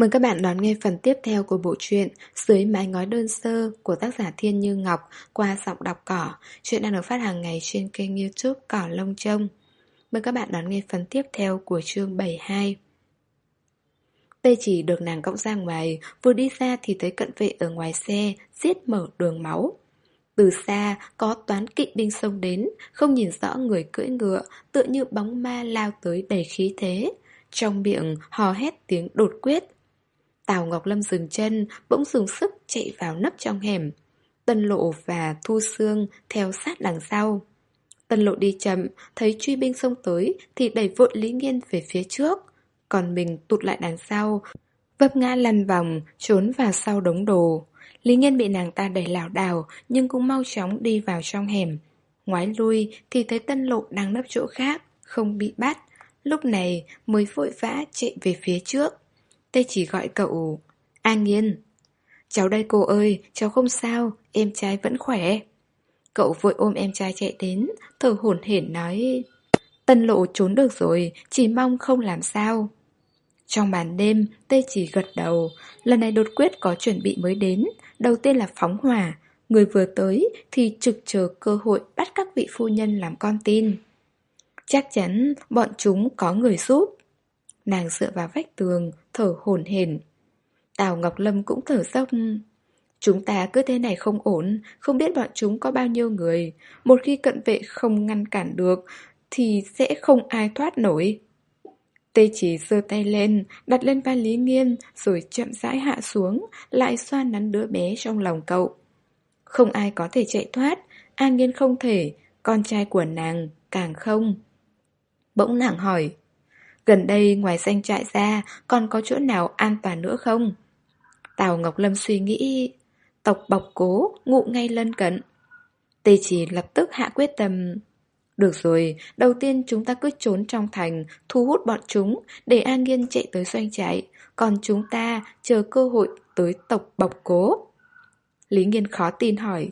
Mời các bạn đón nghe phần tiếp theo của bộ truyện Dưới mái ngói đơn sơ của tác giả Thiên Như Ngọc qua giọng đọc cỏ. Chuyện đang được phát hàng ngày trên kênh youtube Cỏ Lông Trông. Mời các bạn đón nghe phần tiếp theo của chương 72. Tê chỉ được nàng cõng ra ngoài, vừa đi ra thì thấy cận vệ ở ngoài xe, giết mở đường máu. Từ xa, có toán kỵ binh sông đến, không nhìn rõ người cưỡi ngựa, tựa như bóng ma lao tới đầy khí thế. Trong miệng hò hét tiếng đột quyết Tào Ngọc Lâm dừng chân, bỗng dùng sức chạy vào nấp trong hẻm. Tân Lộ và Thu Sương theo sát đằng sau. Tân Lộ đi chậm, thấy truy binh xông tới thì đẩy vội Lý Nghiên về phía trước. Còn mình tụt lại đằng sau, vấp ngã lăn vòng, trốn vào sau đống đồ. Lý Nghiên bị nàng ta đẩy lảo đảo nhưng cũng mau chóng đi vào trong hẻm. Ngoái lui thì thấy Tân Lộ đang nấp chỗ khác, không bị bắt. Lúc này mới vội vã chạy về phía trước. Tê chỉ gọi cậu An Nghiên. Cháu đây cô ơi, cháu không sao, em trai vẫn khỏe. Cậu vội ôm em trai chạy đến, thở hổn hển nói Tân lộ trốn được rồi, chỉ mong không làm sao. Trong màn đêm, Tê chỉ gật đầu Lần này đột quyết có chuẩn bị mới đến Đầu tiên là phóng hỏa Người vừa tới thì trực chờ cơ hội bắt các vị phu nhân làm con tin. Chắc chắn bọn chúng có người giúp. Nàng dựa vào vách tường, thở hổn hển. Tào Ngọc Lâm cũng thở dốc. Chúng ta cứ thế này không ổn, không biết bọn chúng có bao nhiêu người. Một khi cận vệ không ngăn cản được, thì sẽ không ai thoát nổi. Tê chỉ giơ tay lên, đặt lên vai Lý Nghiên, rồi chậm rãi hạ xuống, lại xoa nắn đứa bé trong lòng cậu. Không ai có thể chạy thoát, An Nghiên không thể, con trai của nàng càng không. Bỗng nàng hỏi, Gần đây ngoài danh trại ra Còn có chỗ nào an toàn nữa không Tào Ngọc Lâm suy nghĩ Tộc bọc cố Ngụ ngay lân cận Tê chỉ lập tức hạ quyết tâm Được rồi, đầu tiên chúng ta cứ trốn trong thành Thu hút bọn chúng Để An Nghiên chạy tới doanh trại Còn chúng ta chờ cơ hội tới tộc bọc cố Lý Nghiên khó tin hỏi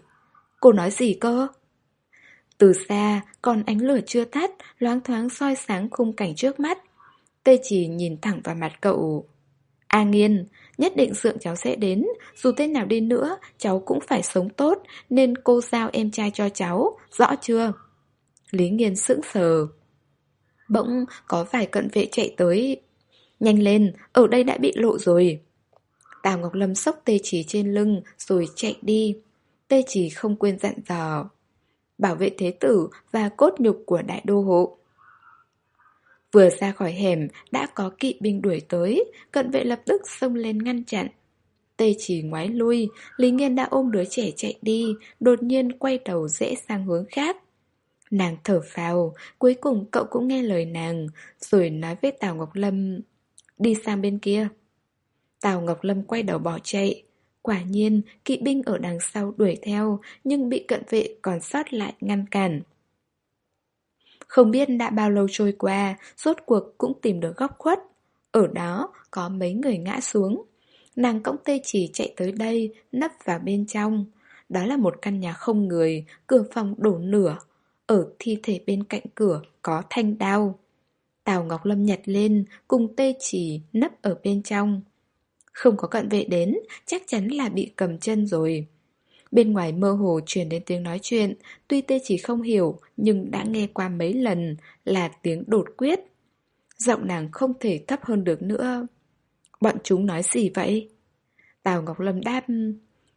Cô nói gì cơ? Từ xa, còn ánh lửa chưa tắt, loáng thoáng soi sáng khung cảnh trước mắt. Tê chỉ nhìn thẳng vào mặt cậu. A nghiên, nhất định sượng cháu sẽ đến. Dù thế nào đi nữa, cháu cũng phải sống tốt Nên cô giao em trai cho cháu Rõ chưa? Lý nghiên sững sờ. Bỗng có vài cận vệ chạy tới. Nhanh lên, ở đây đã bị lộ rồi. Tào Ngọc Lâm sốc tê chỉ trên lưng Rồi chạy đi. Tê chỉ không quên dặn dò. Bảo vệ thế tử và cốt nhục của đại đô hộ Vừa ra khỏi hẻm, đã có kỵ binh đuổi tới, cận vệ lập tức xông lên ngăn chặn. Tê chỉ ngoái lui, Lý Nghiên đã ôm đứa trẻ chạy đi, đột nhiên quay đầu rẽ sang hướng khác. Nàng thở phào, cuối cùng cậu cũng nghe lời nàng, rồi nói với Tào Ngọc Lâm, đi sang bên kia. Tào Ngọc Lâm quay đầu bỏ chạy. Quả nhiên, kỵ binh ở đằng sau đuổi theo, nhưng bị cận vệ còn sót lại ngăn cản. Không biết đã bao lâu trôi qua, rốt cuộc cũng tìm được góc khuất. Ở đó có mấy người ngã xuống. Nàng cõng tê chỉ chạy tới đây, nấp vào bên trong. Đó là một căn nhà không người, cửa phòng đổ nửa. Ở thi thể bên cạnh cửa có thanh đao. Tào Ngọc Lâm nhặt lên, cùng tê chỉ nấp ở bên trong. Không có cận vệ đến, chắc chắn là bị cầm chân rồi. Bên ngoài mơ hồ truyền đến tiếng nói chuyện, tuy tê chỉ không hiểu, nhưng đã nghe qua mấy lần là tiếng đột quyết. Giọng nàng không thể thấp hơn được nữa. Bọn chúng nói gì vậy? Tào Ngọc Lâm đáp,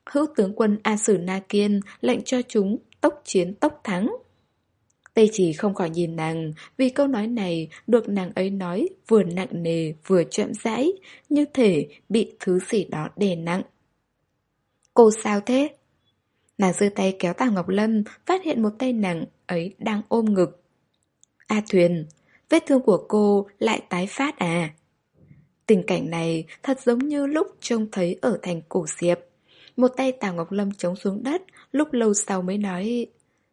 hữu tướng quân A Sử Na Kiên lệnh cho chúng tốc chiến tốc thắng. Tây chỉ không khỏi nhìn nàng, vì câu nói này được nàng ấy nói vừa nặng nề vừa chậm rãi, như thể bị thứ gì đó đè nặng. Cô sao thế? Nàng giơ tay kéo Tào Ngọc Lâm, phát hiện một tay nàng ấy đang ôm ngực. A Thuyền, vết thương của cô lại tái phát à? Tình cảnh này thật giống như lúc trông thấy ở thành cổ diệp. Một tay Tào Ngọc Lâm chống xuống đất, lúc lâu sau mới nói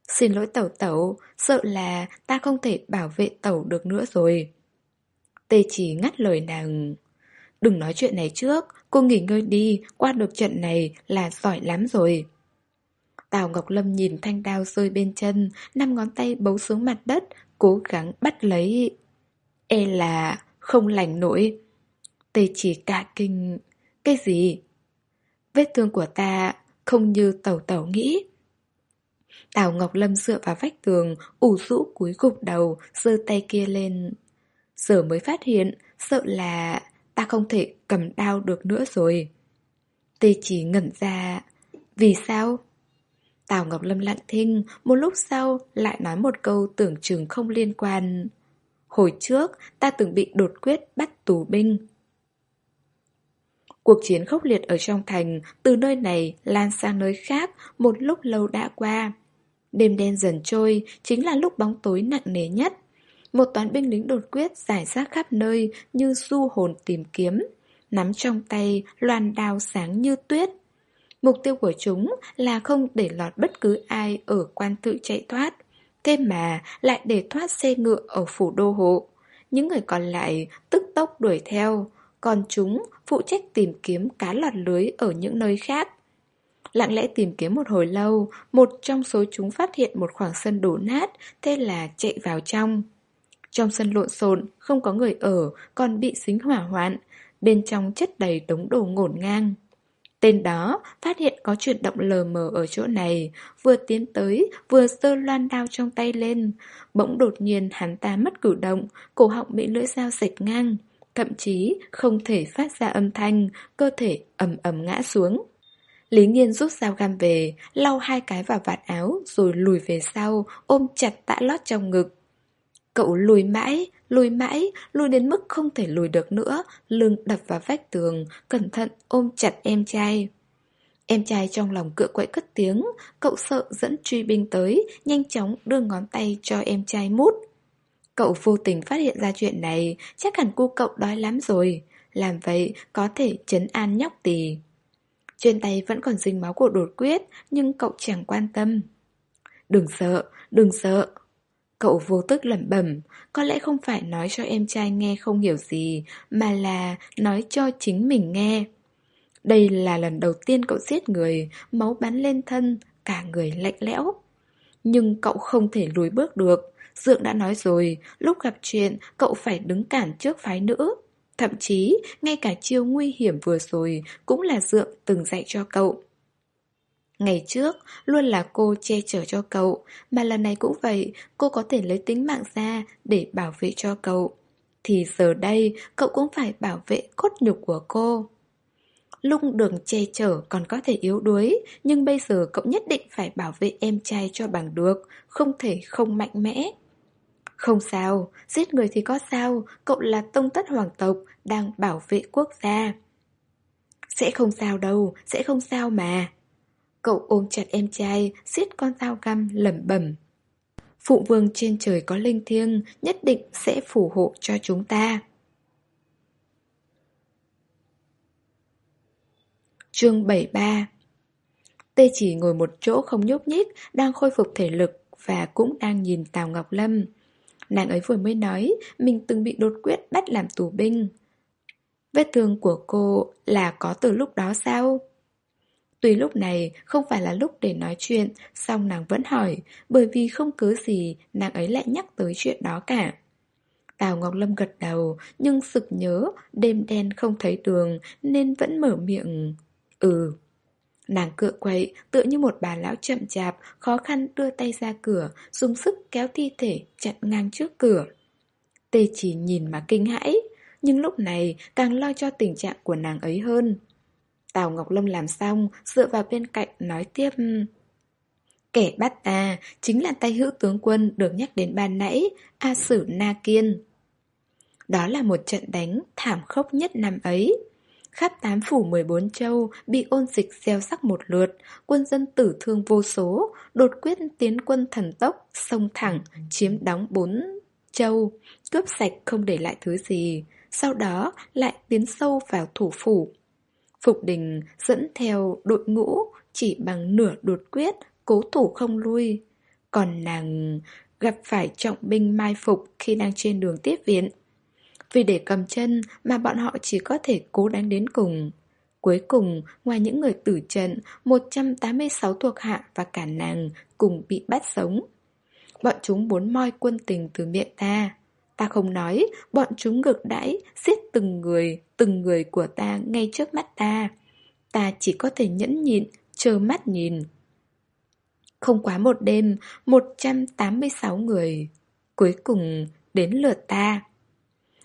Xin lỗi tẩu tẩu, sợ là ta không thể bảo vệ tẩu được nữa rồi. Tê chỉ ngắt lời nàng Đừng nói chuyện này trước, cô nghỉ ngơi đi, qua được trận này là giỏi lắm rồi. Tào Ngọc Lâm nhìn thanh đao rơi bên chân, năm ngón tay bấu xuống mặt đất, cố gắng bắt lấy. E là không lành nổi. Tê chỉ cả kinh... Cái gì? Vết thương của ta không như tẩu tẩu nghĩ. Tào Ngọc Lâm dựa vào vách tường, ủ rũ cúi gục đầu, giơ tay kia lên. Giờ mới phát hiện, sợ là ta không thể cầm đao được nữa rồi. Tê chỉ ngẩn ra. Vì sao? Tào Ngọc Lâm lặng thinh, một lúc sau lại nói một câu tưởng chừng không liên quan. Hồi trước, ta từng bị đột quyết bắt tù binh. Cuộc chiến khốc liệt ở trong thành, từ nơi này lan sang nơi khác, một lúc lâu đã qua. Đêm đen dần trôi, chính là lúc bóng tối nặng nề nhất. Một toán binh lính đột quyết giải rác khắp nơi như du hồn tìm kiếm. Nắm trong tay loàn đao sáng như tuyết. Mục tiêu của chúng là không để lọt bất cứ ai ở quan tự chạy thoát. Thế mà lại để thoát xe ngựa ở phủ đô hộ. Những người còn lại tức tốc đuổi theo, còn chúng phụ trách tìm kiếm cá lọt lưới ở những nơi khác. Lặng lẽ tìm kiếm một hồi lâu, một trong số chúng phát hiện một khoảng sân đổ nát, thế là chạy vào trong. Trong sân lộn xộn, không có người ở, còn bị xính hỏa hoạn, bên trong chất đầy đống đồ ngổn ngang. Tên đó phát hiện có chuyển động lờ mờ ở chỗ này, vừa tiến tới, vừa sơ loan đao trong tay lên. Bỗng đột nhiên hắn ta mất cử động, cổ họng bị lưỡi dao sạch ngang. Thậm chí không thể phát ra âm thanh, cơ thể ầm ầm ngã xuống. Lý Nghiên rút dao găm về, lau hai cái vào vạt áo rồi lùi về sau, ôm chặt tạ lót trong ngực. Cậu lùi mãi, lùi mãi, lùi đến mức không thể lùi được nữa, lưng đập vào vách tường, cẩn thận ôm chặt em trai. Em trai trong lòng cựa quậy cất tiếng, cậu sợ dẫn truy binh tới, nhanh chóng đưa ngón tay cho em trai mút. Cậu vô tình phát hiện ra chuyện này, chắc hẳn cô cậu đói lắm rồi. Làm vậy có thể chấn an nhóc tì. Trên tay vẫn còn dính máu của đột quyết, nhưng cậu chẳng quan tâm. Đừng sợ, đừng sợ. Cậu vô tức lẩm bẩm, có lẽ không phải nói cho em trai nghe không hiểu gì, mà là nói cho chính mình nghe. Đây là lần đầu tiên cậu giết người, máu bắn lên thân, cả người lạnh lẽo. Nhưng cậu không thể lùi bước được. Dượng đã nói rồi, lúc gặp chuyện, cậu phải đứng cản trước phái nữ. Thậm chí, ngay cả chiêu nguy hiểm vừa rồi cũng là Dượng từng dạy cho cậu. Ngày trước, luôn là cô che chở cho cậu, mà lần này cũng vậy, cô có thể lấy tính mạng ra để bảo vệ cho cậu. Thì giờ đây, cậu cũng phải bảo vệ cốt nhục của cô. Lúc đường che chở còn có thể yếu đuối, nhưng bây giờ cậu nhất định phải bảo vệ em trai cho bằng được, không thể không mạnh mẽ. Không sao, giết người thì có sao, cậu là tông tất hoàng tộc, đang bảo vệ quốc gia. Sẽ không sao đâu, sẽ không sao mà. Cậu ôm chặt em trai, siết con dao găm lẩm bẩm. Phụ vương trên trời có linh thiêng, nhất định sẽ phù hộ cho chúng ta. Chương 73 Tê chỉ ngồi một chỗ không nhúc nhích, đang khôi phục thể lực và cũng đang nhìn Tào Ngọc Lâm. Nàng ấy vừa mới nói mình từng bị đột quyết bắt làm tù binh. Vết thương của cô là có từ lúc đó sao? Tuy lúc này không phải là lúc để nói chuyện, song nàng vẫn hỏi, bởi vì không cứ gì nàng ấy lại nhắc tới chuyện đó cả. Tào Ngọc Lâm gật đầu, nhưng sực nhớ, đêm đen không thấy đường, nên vẫn mở miệng. Ừ. Nàng cựa quậy, tựa như một bà lão chậm chạp, khó khăn đưa tay ra cửa, dùng sức kéo thi thể chặn ngang trước cửa. Tê chỉ nhìn mà kinh hãi, nhưng lúc này càng lo cho tình trạng của nàng ấy hơn. Tào Ngọc Lâm làm xong, dựa vào bên cạnh nói tiếp. Kẻ bắt ta chính là tay hữu tướng quân được nhắc đến ban nãy, A Sử Na Kiên. Đó là một trận đánh thảm khốc nhất năm ấy. Khắp tám phủ 14 châu bị ôn dịch gieo sắc một lượt, quân dân tử thương vô số, đột quyết tiến quân thần tốc, sông thẳng, chiếm đóng bốn châu, cướp sạch không để lại thứ gì. Sau đó lại tiến sâu vào thủ phủ. Phục đình dẫn theo đội ngũ chỉ bằng nửa đột quyết, cố thủ không lui. Còn nàng gặp phải trọng binh mai phục khi đang trên đường tiếp viện. Vì để cầm chân mà bọn họ chỉ có thể cố đánh đến cùng. Cuối cùng, ngoài những người tử trận, 186 thuộc hạ và cả nàng cùng bị bắt sống. Bọn chúng muốn moi quân tình từ miệng ta. Ta không nói, bọn chúng ngược đãi, giết từng người, từng người của ta ngay trước mắt ta. Ta chỉ có thể nhẫn nhịn, chờ mắt nhìn. Không quá một đêm, 186 người. Cuối cùng, đến lượt ta.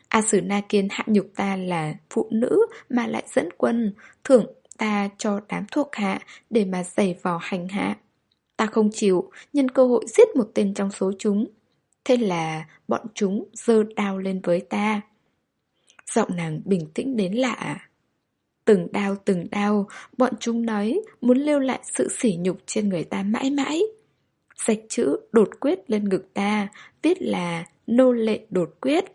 A Sử Na Kiên hạ nhục ta là phụ nữ mà lại dẫn quân, thưởng ta cho đám thuộc hạ để mà giày vò hành hạ. Ta không chịu, nhân cơ hội giết một tên trong số chúng. Thế là bọn chúng dơ đao lên với ta. Giọng nàng bình tĩnh đến lạ. Từng đao từng đao, bọn chúng nói muốn lưu lại sự sỉ nhục trên người ta mãi mãi. Sạch chữ đột quyết lên ngực ta, viết là nô lệ đột quyết.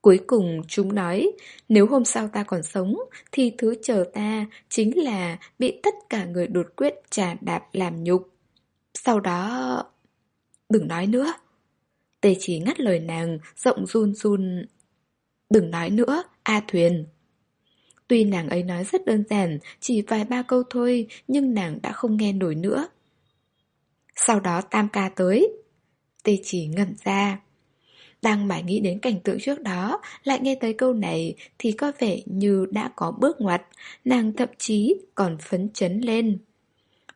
Cuối cùng chúng nói, nếu hôm sau ta còn sống, thì thứ chờ ta chính là bị tất cả người đột quyết trà đạp làm nhục. Sau đó... Đừng nói nữa. Tề chỉ ngắt lời nàng, giọng run run. Đừng nói nữa, A Thuyền. Tuy nàng ấy nói rất đơn giản, chỉ vài ba câu thôi, nhưng nàng đã không nghe nổi nữa. Sau đó tam ca tới. Tê chỉ ngẩn ra. Đang mải nghĩ đến cảnh tượng trước đó, lại nghe tới câu này thì có vẻ như đã có bước ngoặt, nàng thậm chí còn phấn chấn lên.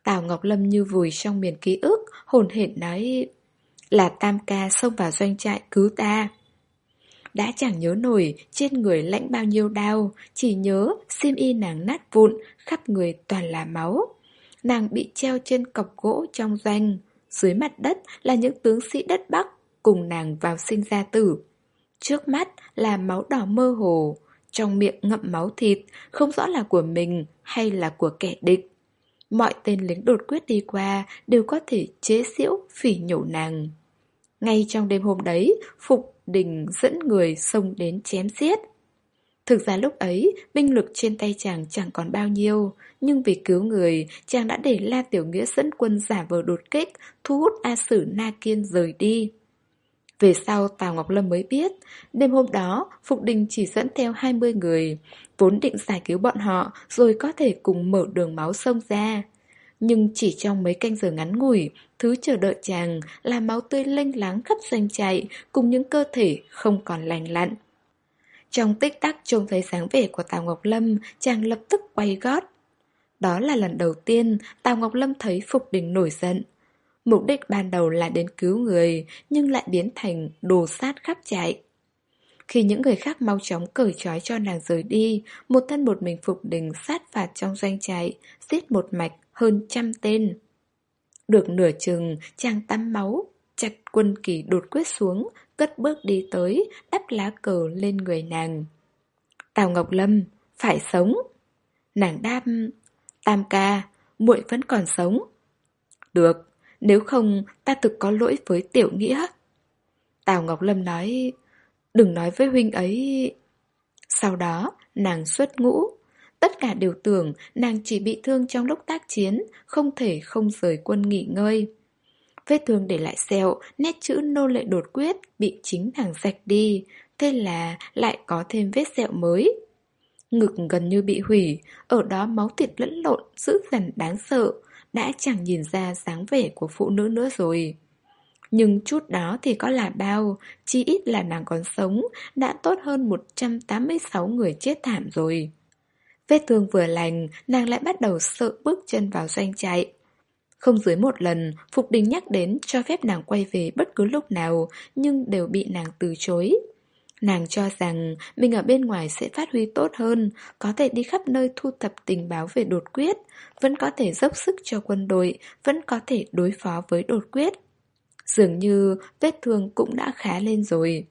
Tào Ngọc Lâm như vùi trong miền ký ức, hồn hển nói là tam ca xông vào doanh trại cứu ta. Đã chẳng nhớ nổi trên người lãnh bao nhiêu đau, chỉ nhớ xiêm y nàng nát vụn, khắp người toàn là máu. Nàng bị treo trên cọc gỗ trong doanh, dưới mặt đất là những tướng sĩ đất Bắc cùng nàng vào sinh ra tử. Trước mắt là máu đỏ mơ hồ, trong miệng ngậm máu thịt, không rõ là của mình hay là của kẻ địch. Mọi tên lính đột quyết đi qua đều có thể chế giễu phỉ nhổ nàng. Ngay trong đêm hôm đấy, Phục Đình dẫn người xông đến chém giết. Thực ra lúc ấy, binh lực trên tay chàng chẳng còn bao nhiêu, nhưng vì cứu người, chàng đã để La Tiểu Nghĩa dẫn quân giả vờ đột kích, thu hút A Sử Na Kiên rời đi. Về sau Tào Ngọc Lâm mới biết, đêm hôm đó Phục Đình chỉ dẫn theo 20 người, vốn định giải cứu bọn họ rồi có thể cùng mở đường máu sông ra. Nhưng chỉ trong mấy canh giờ ngắn ngủi, thứ chờ đợi chàng là máu tươi lênh láng khắp doanh chạy cùng những cơ thể không còn lành lặn. Trong tích tắc trông thấy dáng vẻ của Tào Ngọc Lâm, chàng lập tức quay gót. Đó là lần đầu tiên Tào Ngọc Lâm thấy Phục Đình nổi giận. Mục đích ban đầu là đến cứu người, nhưng lại biến thành đồ sát khắp chạy. Khi những người khác mau chóng cởi trói cho nàng rời đi, một thân một mình Phục Đình sát phạt trong doanh trại, giết một mạch hơn trăm tên. Được nửa chừng, chàng tắm máu, chặt quân kỳ đột quyết xuống, cất bước đi tới, đắp lá cờ lên người nàng. Tào Ngọc Lâm, phải sống. Nàng đáp, Tam ca, muội vẫn còn sống. Được, nếu không ta thực có lỗi với tiểu nghĩa. Tào Ngọc Lâm nói, đừng nói với huynh ấy. Sau đó, nàng xuất ngũ. Tất cả đều tưởng nàng chỉ bị thương trong lúc tác chiến, không thể không rời quân nghỉ ngơi. Vết thương để lại sẹo, nét chữ nô lệ đột quyết bị chính nàng rạch đi, thế là lại có thêm vết sẹo mới. Ngực gần như bị hủy, ở đó máu thịt lẫn lộn, dữ dằn đáng sợ, đã chẳng nhìn ra dáng vẻ của phụ nữ nữa rồi. Nhưng chút đó thì có là bao, chỉ ít là nàng còn sống, đã tốt hơn 186 người chết thảm rồi. Vết thương vừa lành, nàng lại bắt đầu sợ bước chân vào doanh chạy. Không dưới một lần, Phục Đình nhắc đến cho phép nàng quay về bất cứ lúc nào, nhưng đều bị nàng từ chối. Nàng cho rằng mình ở bên ngoài sẽ phát huy tốt hơn, có thể đi khắp nơi thu thập tình báo về đột quyết, vẫn có thể dốc sức cho quân đội, vẫn có thể đối phó với đột quyết. Dường như vết thương cũng đã khá lên rồi.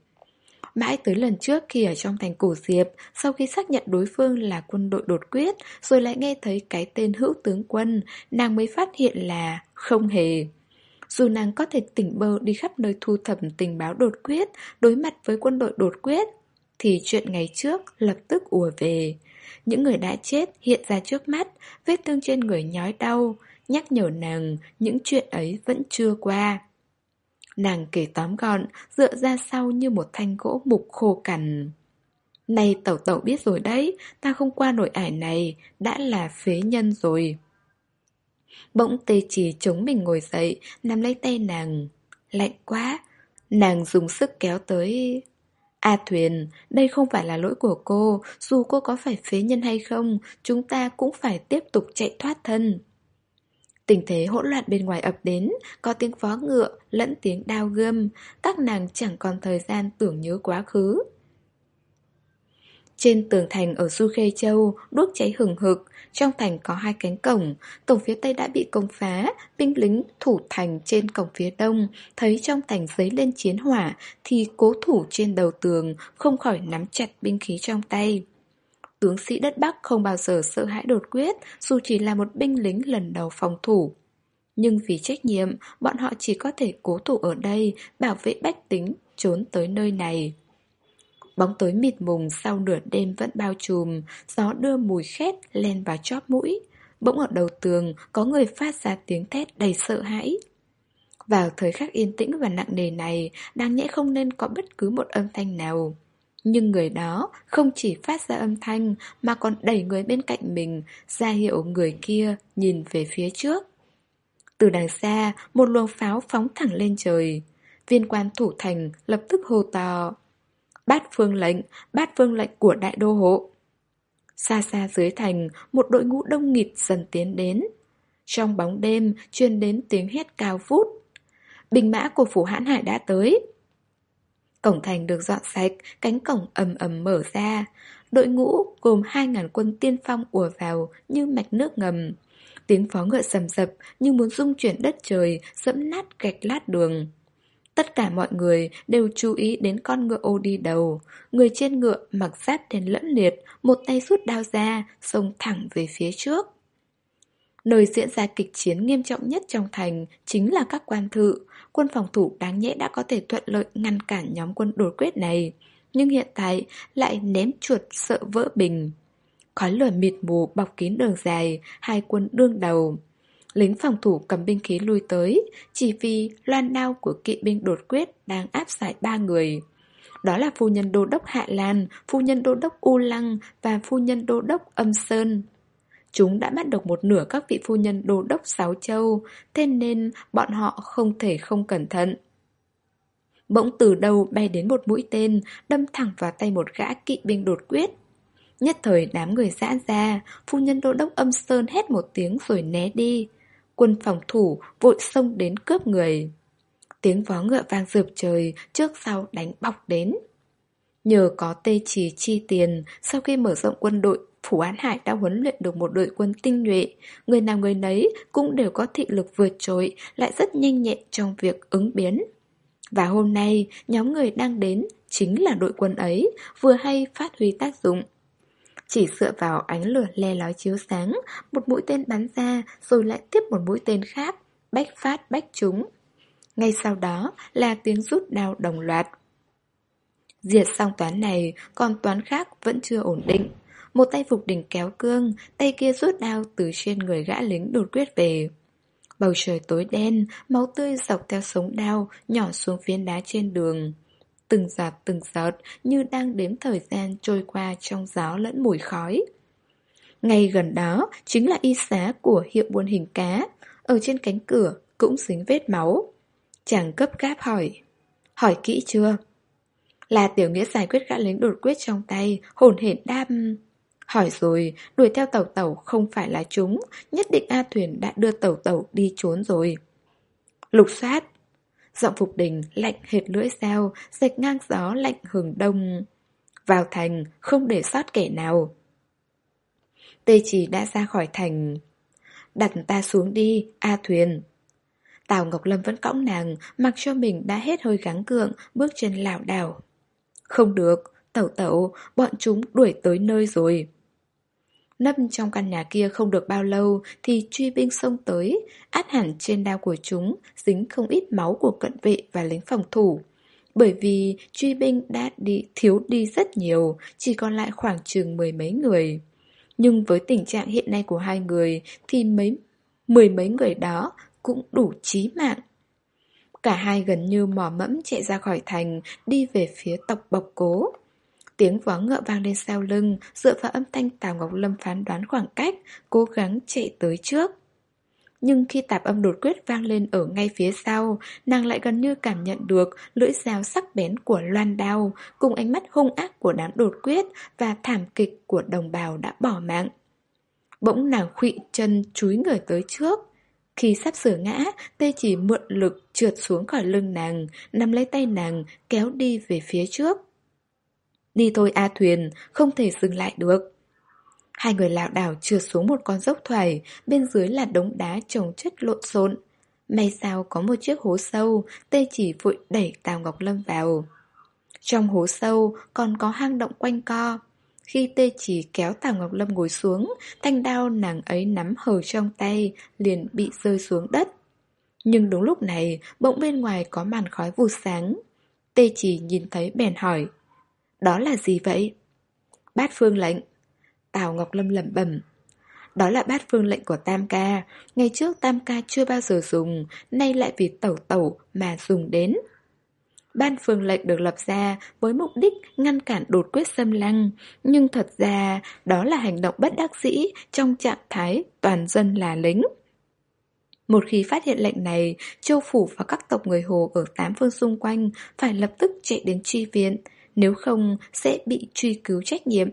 Mãi tới lần trước khi ở trong thành cổ diệp, sau khi xác nhận đối phương là quân đội đột quyết, rồi lại nghe thấy cái tên hữu tướng quân, nàng mới phát hiện là không hề. Dù nàng có thể tỉnh bơ đi khắp nơi thu thập tình báo đột quyết, đối mặt với quân đội đột quyết, thì chuyện ngày trước lập tức ùa về. Những người đã chết hiện ra trước mắt, vết thương trên người nhói đau, nhắc nhở nàng những chuyện ấy vẫn chưa qua. Nàng kể tóm gọn, dựa ra sau như một thanh gỗ mục khô cằn. Này tẩu tẩu biết rồi đấy, ta không qua nổi ải này, đã là phế nhân rồi. Bỗng tê chỉ chống mình ngồi dậy, nắm lấy tay nàng. Lạnh quá, Nàng dùng sức kéo tới... A Thuyền, đây không phải là lỗi của cô, dù cô có phải phế nhân hay không, chúng ta cũng phải tiếp tục chạy thoát thân. Tình thế hỗn loạn bên ngoài ập đến, có tiếng phó ngựa, lẫn tiếng đao gươm, các nàng chẳng còn thời gian tưởng nhớ quá khứ. Trên tường thành ở Du Khê Châu, đuốc cháy hừng hực, trong thành có hai cánh cổng, cổng phía tây đã bị công phá, binh lính thủ thành trên cổng phía đông, thấy trong thành giấy lên chiến hỏa, thì cố thủ trên đầu tường, không khỏi nắm chặt binh khí trong tay. Tướng sĩ đất Bắc không bao giờ sợ hãi đột quyết, dù chỉ là một binh lính lần đầu phòng thủ. Nhưng vì trách nhiệm, bọn họ chỉ có thể cố thủ ở đây, bảo vệ bách tính, trốn tới nơi này. Bóng tối mịt mùng sau nửa đêm vẫn bao trùm, gió đưa mùi khét len vào chóp mũi. Bỗng ở đầu tường có người phát ra tiếng thét đầy sợ hãi. Vào thời khắc yên tĩnh và nặng nề này, đáng nhẽ không nên có bất cứ một âm thanh nào. Nhưng người đó không chỉ phát ra âm thanh mà còn đẩy người bên cạnh mình, ra hiệu người kia nhìn về phía trước. Từ đằng xa, một luồng pháo phóng thẳng lên trời. Viên quan thủ thành lập tức hô to. Bát phương lệnh, bát phương lệnh của đại đô hộ. Xa xa dưới thành, một đội ngũ đông nghịt dần tiến đến. Trong bóng đêm, truyền đến tiếng hét cao vút. Bình mã của phủ hãn hải đã tới. Cổng thành được dọn sạch, cánh cổng ầm ầm mở ra. Đội ngũ gồm 2.000 quân tiên phong ùa vào như mạch nước ngầm. Tiếng phó ngựa sầm sập như muốn dung chuyển đất trời, dẫm nát gạch lát đường. Tất cả mọi người đều chú ý đến con ngựa ô đi đầu. Người trên ngựa mặc giáp đèn lẫn liệt, một tay rút đao ra, xông thẳng về phía trước. Nơi diễn ra kịch chiến nghiêm trọng nhất trong thành chính là các quan thự. Quân phòng thủ đáng nhẽ đã có thể thuận lợi ngăn cản nhóm quân đột quyết này. Nhưng hiện tại lại ném chuột sợ vỡ bình. Khói lửa mịt mù bọc kín đường dài, hai quân đương đầu. Lính phòng thủ cầm binh khí lui tới, chỉ vì loan đao của kỵ binh đột quyết đang áp giải ba người. Đó là phu nhân đô đốc Hạ Lan, phu nhân đô đốc U Lăng và phu nhân đô đốc Âm Sơn. Chúng đã bắt được một nửa các vị phu nhân đô đốc Sáu Châu, thế nên bọn họ không thể không cẩn thận. Bỗng từ đầu bay đến một mũi tên, đâm thẳng vào tay một gã kỵ binh đột quyết. Nhất thời đám người giãn ra, phu nhân đô đốc âm sơn hét một tiếng rồi né đi. Quân phòng thủ vội xông đến cướp người. Tiếng vó ngựa vang rượp trời, trước sau đánh bọc đến. Nhờ có tê trì chi tiền, sau khi mở rộng quân đội, Phủ Án Hải đã huấn luyện được một đội quân tinh nhuệ. Người nào người nấy cũng đều có thị lực vượt trội, lại rất nhanh nhẹn trong việc ứng biến. Và hôm nay, nhóm người đang đến chính là đội quân ấy, vừa hay phát huy tác dụng. Chỉ dựa vào ánh lửa le lói chiếu sáng, một mũi tên bắn ra rồi lại tiếp một mũi tên khác, bách phát bách trúng. Ngay sau đó là tiếng rút đao đồng loạt. Diệt xong toán này, còn toán khác vẫn chưa ổn định. Một tay phục đỉnh kéo cương, tay kia rút đao từ trên người gã lính đột quyết về. Bầu trời tối đen, máu tươi dọc theo sống đao, nhỏ xuống phiến đá trên đường từng giọt từng giọt như đang đếm thời gian trôi qua trong gió lẫn mùi khói. Ngay gần đó chính là y xá của hiệu buôn hình cá, ở trên cánh cửa cũng dính vết máu. Chàng cấp gáp hỏi, hỏi kỹ chưa? Là tiểu nghĩa giải quyết gã lính đột quyết trong tay, hồn hển đam... Hỏi rồi, đuổi theo tàu tàu không phải là chúng, nhất định A Thuyền đã đưa tàu tàu đi trốn rồi. Lục soát, Giọng Phục Đình lạnh hệt lưỡi dao, dạch ngang gió lạnh hừng đông. Vào thành, không để sót kẻ nào. Tê chỉ đã ra khỏi thành. Đặt ta xuống đi, A Thuyền. Tào Ngọc Lâm vẫn cõng nàng, mặc cho mình đã hết hơi gắng cượng, bước chân lảo đảo. Không được, tẩu tẩu, bọn chúng đuổi tới nơi rồi. Nấp trong căn nhà kia không được bao lâu thì truy binh xông tới, át hẳn trên đao của chúng dính không ít máu của cận vệ và lính phòng thủ. Bởi vì truy binh đã đi thiếu đi rất nhiều, chỉ còn lại khoảng chừng mười mấy người. Nhưng với tình trạng hiện nay của hai người thì mấy mười mấy người đó cũng đủ chí mạng. Cả hai gần như mò mẫm chạy ra khỏi thành, đi về phía tộc bộc cố. Tiếng vó ngựa vang lên sau lưng, dựa vào âm thanh Tào Ngọc Lâm phán đoán khoảng cách, cố gắng chạy tới trước. Nhưng khi tạp âm đột quyết vang lên ở ngay phía sau, nàng lại gần như cảm nhận được lưỡi dao sắc bén của loan đao, cùng ánh mắt hung ác của đám đột quyết và thảm kịch của đồng bào đã bỏ mạng. Bỗng nàng khụy chân chúi người tới trước. Khi sắp sửa ngã, tê chỉ mượn lực trượt xuống khỏi lưng nàng, nắm lấy tay nàng, kéo đi về phía trước. Đi thôi A Thuyền, không thể dừng lại được. Hai người lảo đảo trượt xuống một con dốc thoải, bên dưới là đống đá trồng chất lộn xộn. May sao có một chiếc hố sâu, tê chỉ vội đẩy Tào Ngọc Lâm vào. Trong hố sâu còn có hang động quanh co. Khi tê chỉ kéo Tào Ngọc Lâm ngồi xuống, thanh đao nàng ấy nắm hờ trong tay, liền bị rơi xuống đất. Nhưng đúng lúc này, bỗng bên ngoài có màn khói vụt sáng. Tê chỉ nhìn thấy bèn hỏi. Đó là gì vậy? Bát phương lệnh. Tào Ngọc Lâm lẩm bẩm. Đó là bát phương lệnh của Tam Ca. Ngày trước Tam Ca chưa bao giờ dùng, nay lại vì tẩu tẩu mà dùng đến. Ban phương lệnh được lập ra với mục đích ngăn cản đột quyết xâm lăng, nhưng thật ra đó là hành động bất đắc dĩ trong trạng thái toàn dân là lính. Một khi phát hiện lệnh này, châu phủ và các tộc người Hồ ở tám phương xung quanh phải lập tức chạy đến tri viện, nếu không sẽ bị truy cứu trách nhiệm.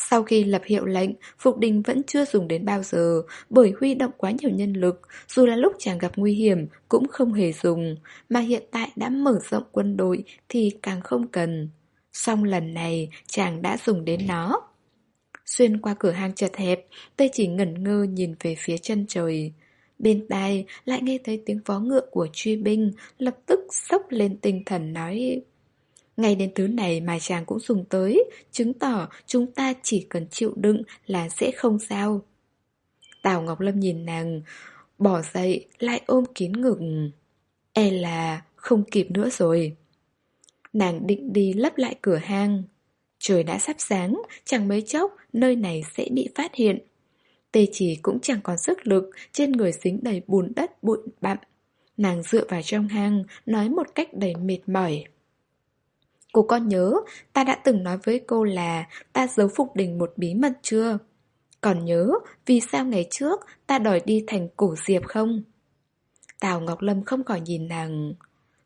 Sau khi lập hiệu lệnh, Phục Đình vẫn chưa dùng đến bao giờ, bởi huy động quá nhiều nhân lực, dù là lúc chàng gặp nguy hiểm cũng không hề dùng, mà hiện tại đã mở rộng quân đội thì càng không cần. Song lần này chàng đã dùng đến nó. Xuyên qua cửa hang chật hẹp, Tây chỉ ngẩn ngơ nhìn về phía chân trời. Bên tai lại nghe thấy tiếng vó ngựa của truy binh, lập tức sốc lên tinh thần nói... Ngay đến thứ này mà chàng cũng dùng tới, chứng tỏ chúng ta chỉ cần chịu đựng là sẽ không sao. Tào Ngọc Lâm nhìn nàng, bỏ dậy, lại ôm kín ngực. E là không kịp nữa rồi. Nàng định đi lấp lại cửa hang. Trời đã sắp sáng, chẳng mấy chốc nơi này sẽ bị phát hiện. Tê chỉ cũng chẳng còn sức lực, trên người dính đầy bùn đất bụi bặm. Nàng dựa vào trong hang, nói một cách đầy mệt mỏi. Cô có nhớ, ta đã từng nói với cô là ta giấu Phục Đình một bí mật chưa? Còn nhớ vì sao ngày trước ta đòi đi thành cổ diệp không? Tào Ngọc Lâm không khỏi nhìn nàng.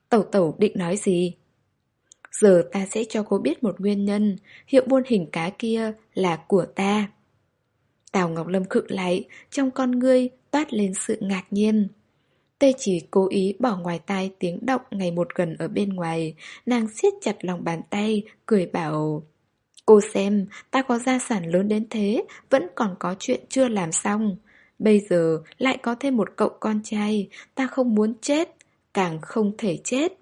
Tẩu tẩu định nói gì? Giờ ta sẽ cho cô biết một nguyên nhân, hiệu buôn hình cá kia là của ta. Tào Ngọc Lâm khựng lại, trong con ngươi toát lên sự ngạc nhiên. Tê chỉ cố ý bỏ ngoài tai tiếng động ngày một gần ở bên ngoài, nàng siết chặt lòng bàn tay, cười bảo Cô xem, ta có gia sản lớn đến thế, vẫn còn có chuyện chưa làm xong. Bây giờ lại có thêm một cậu con trai, ta không muốn chết, càng không thể chết.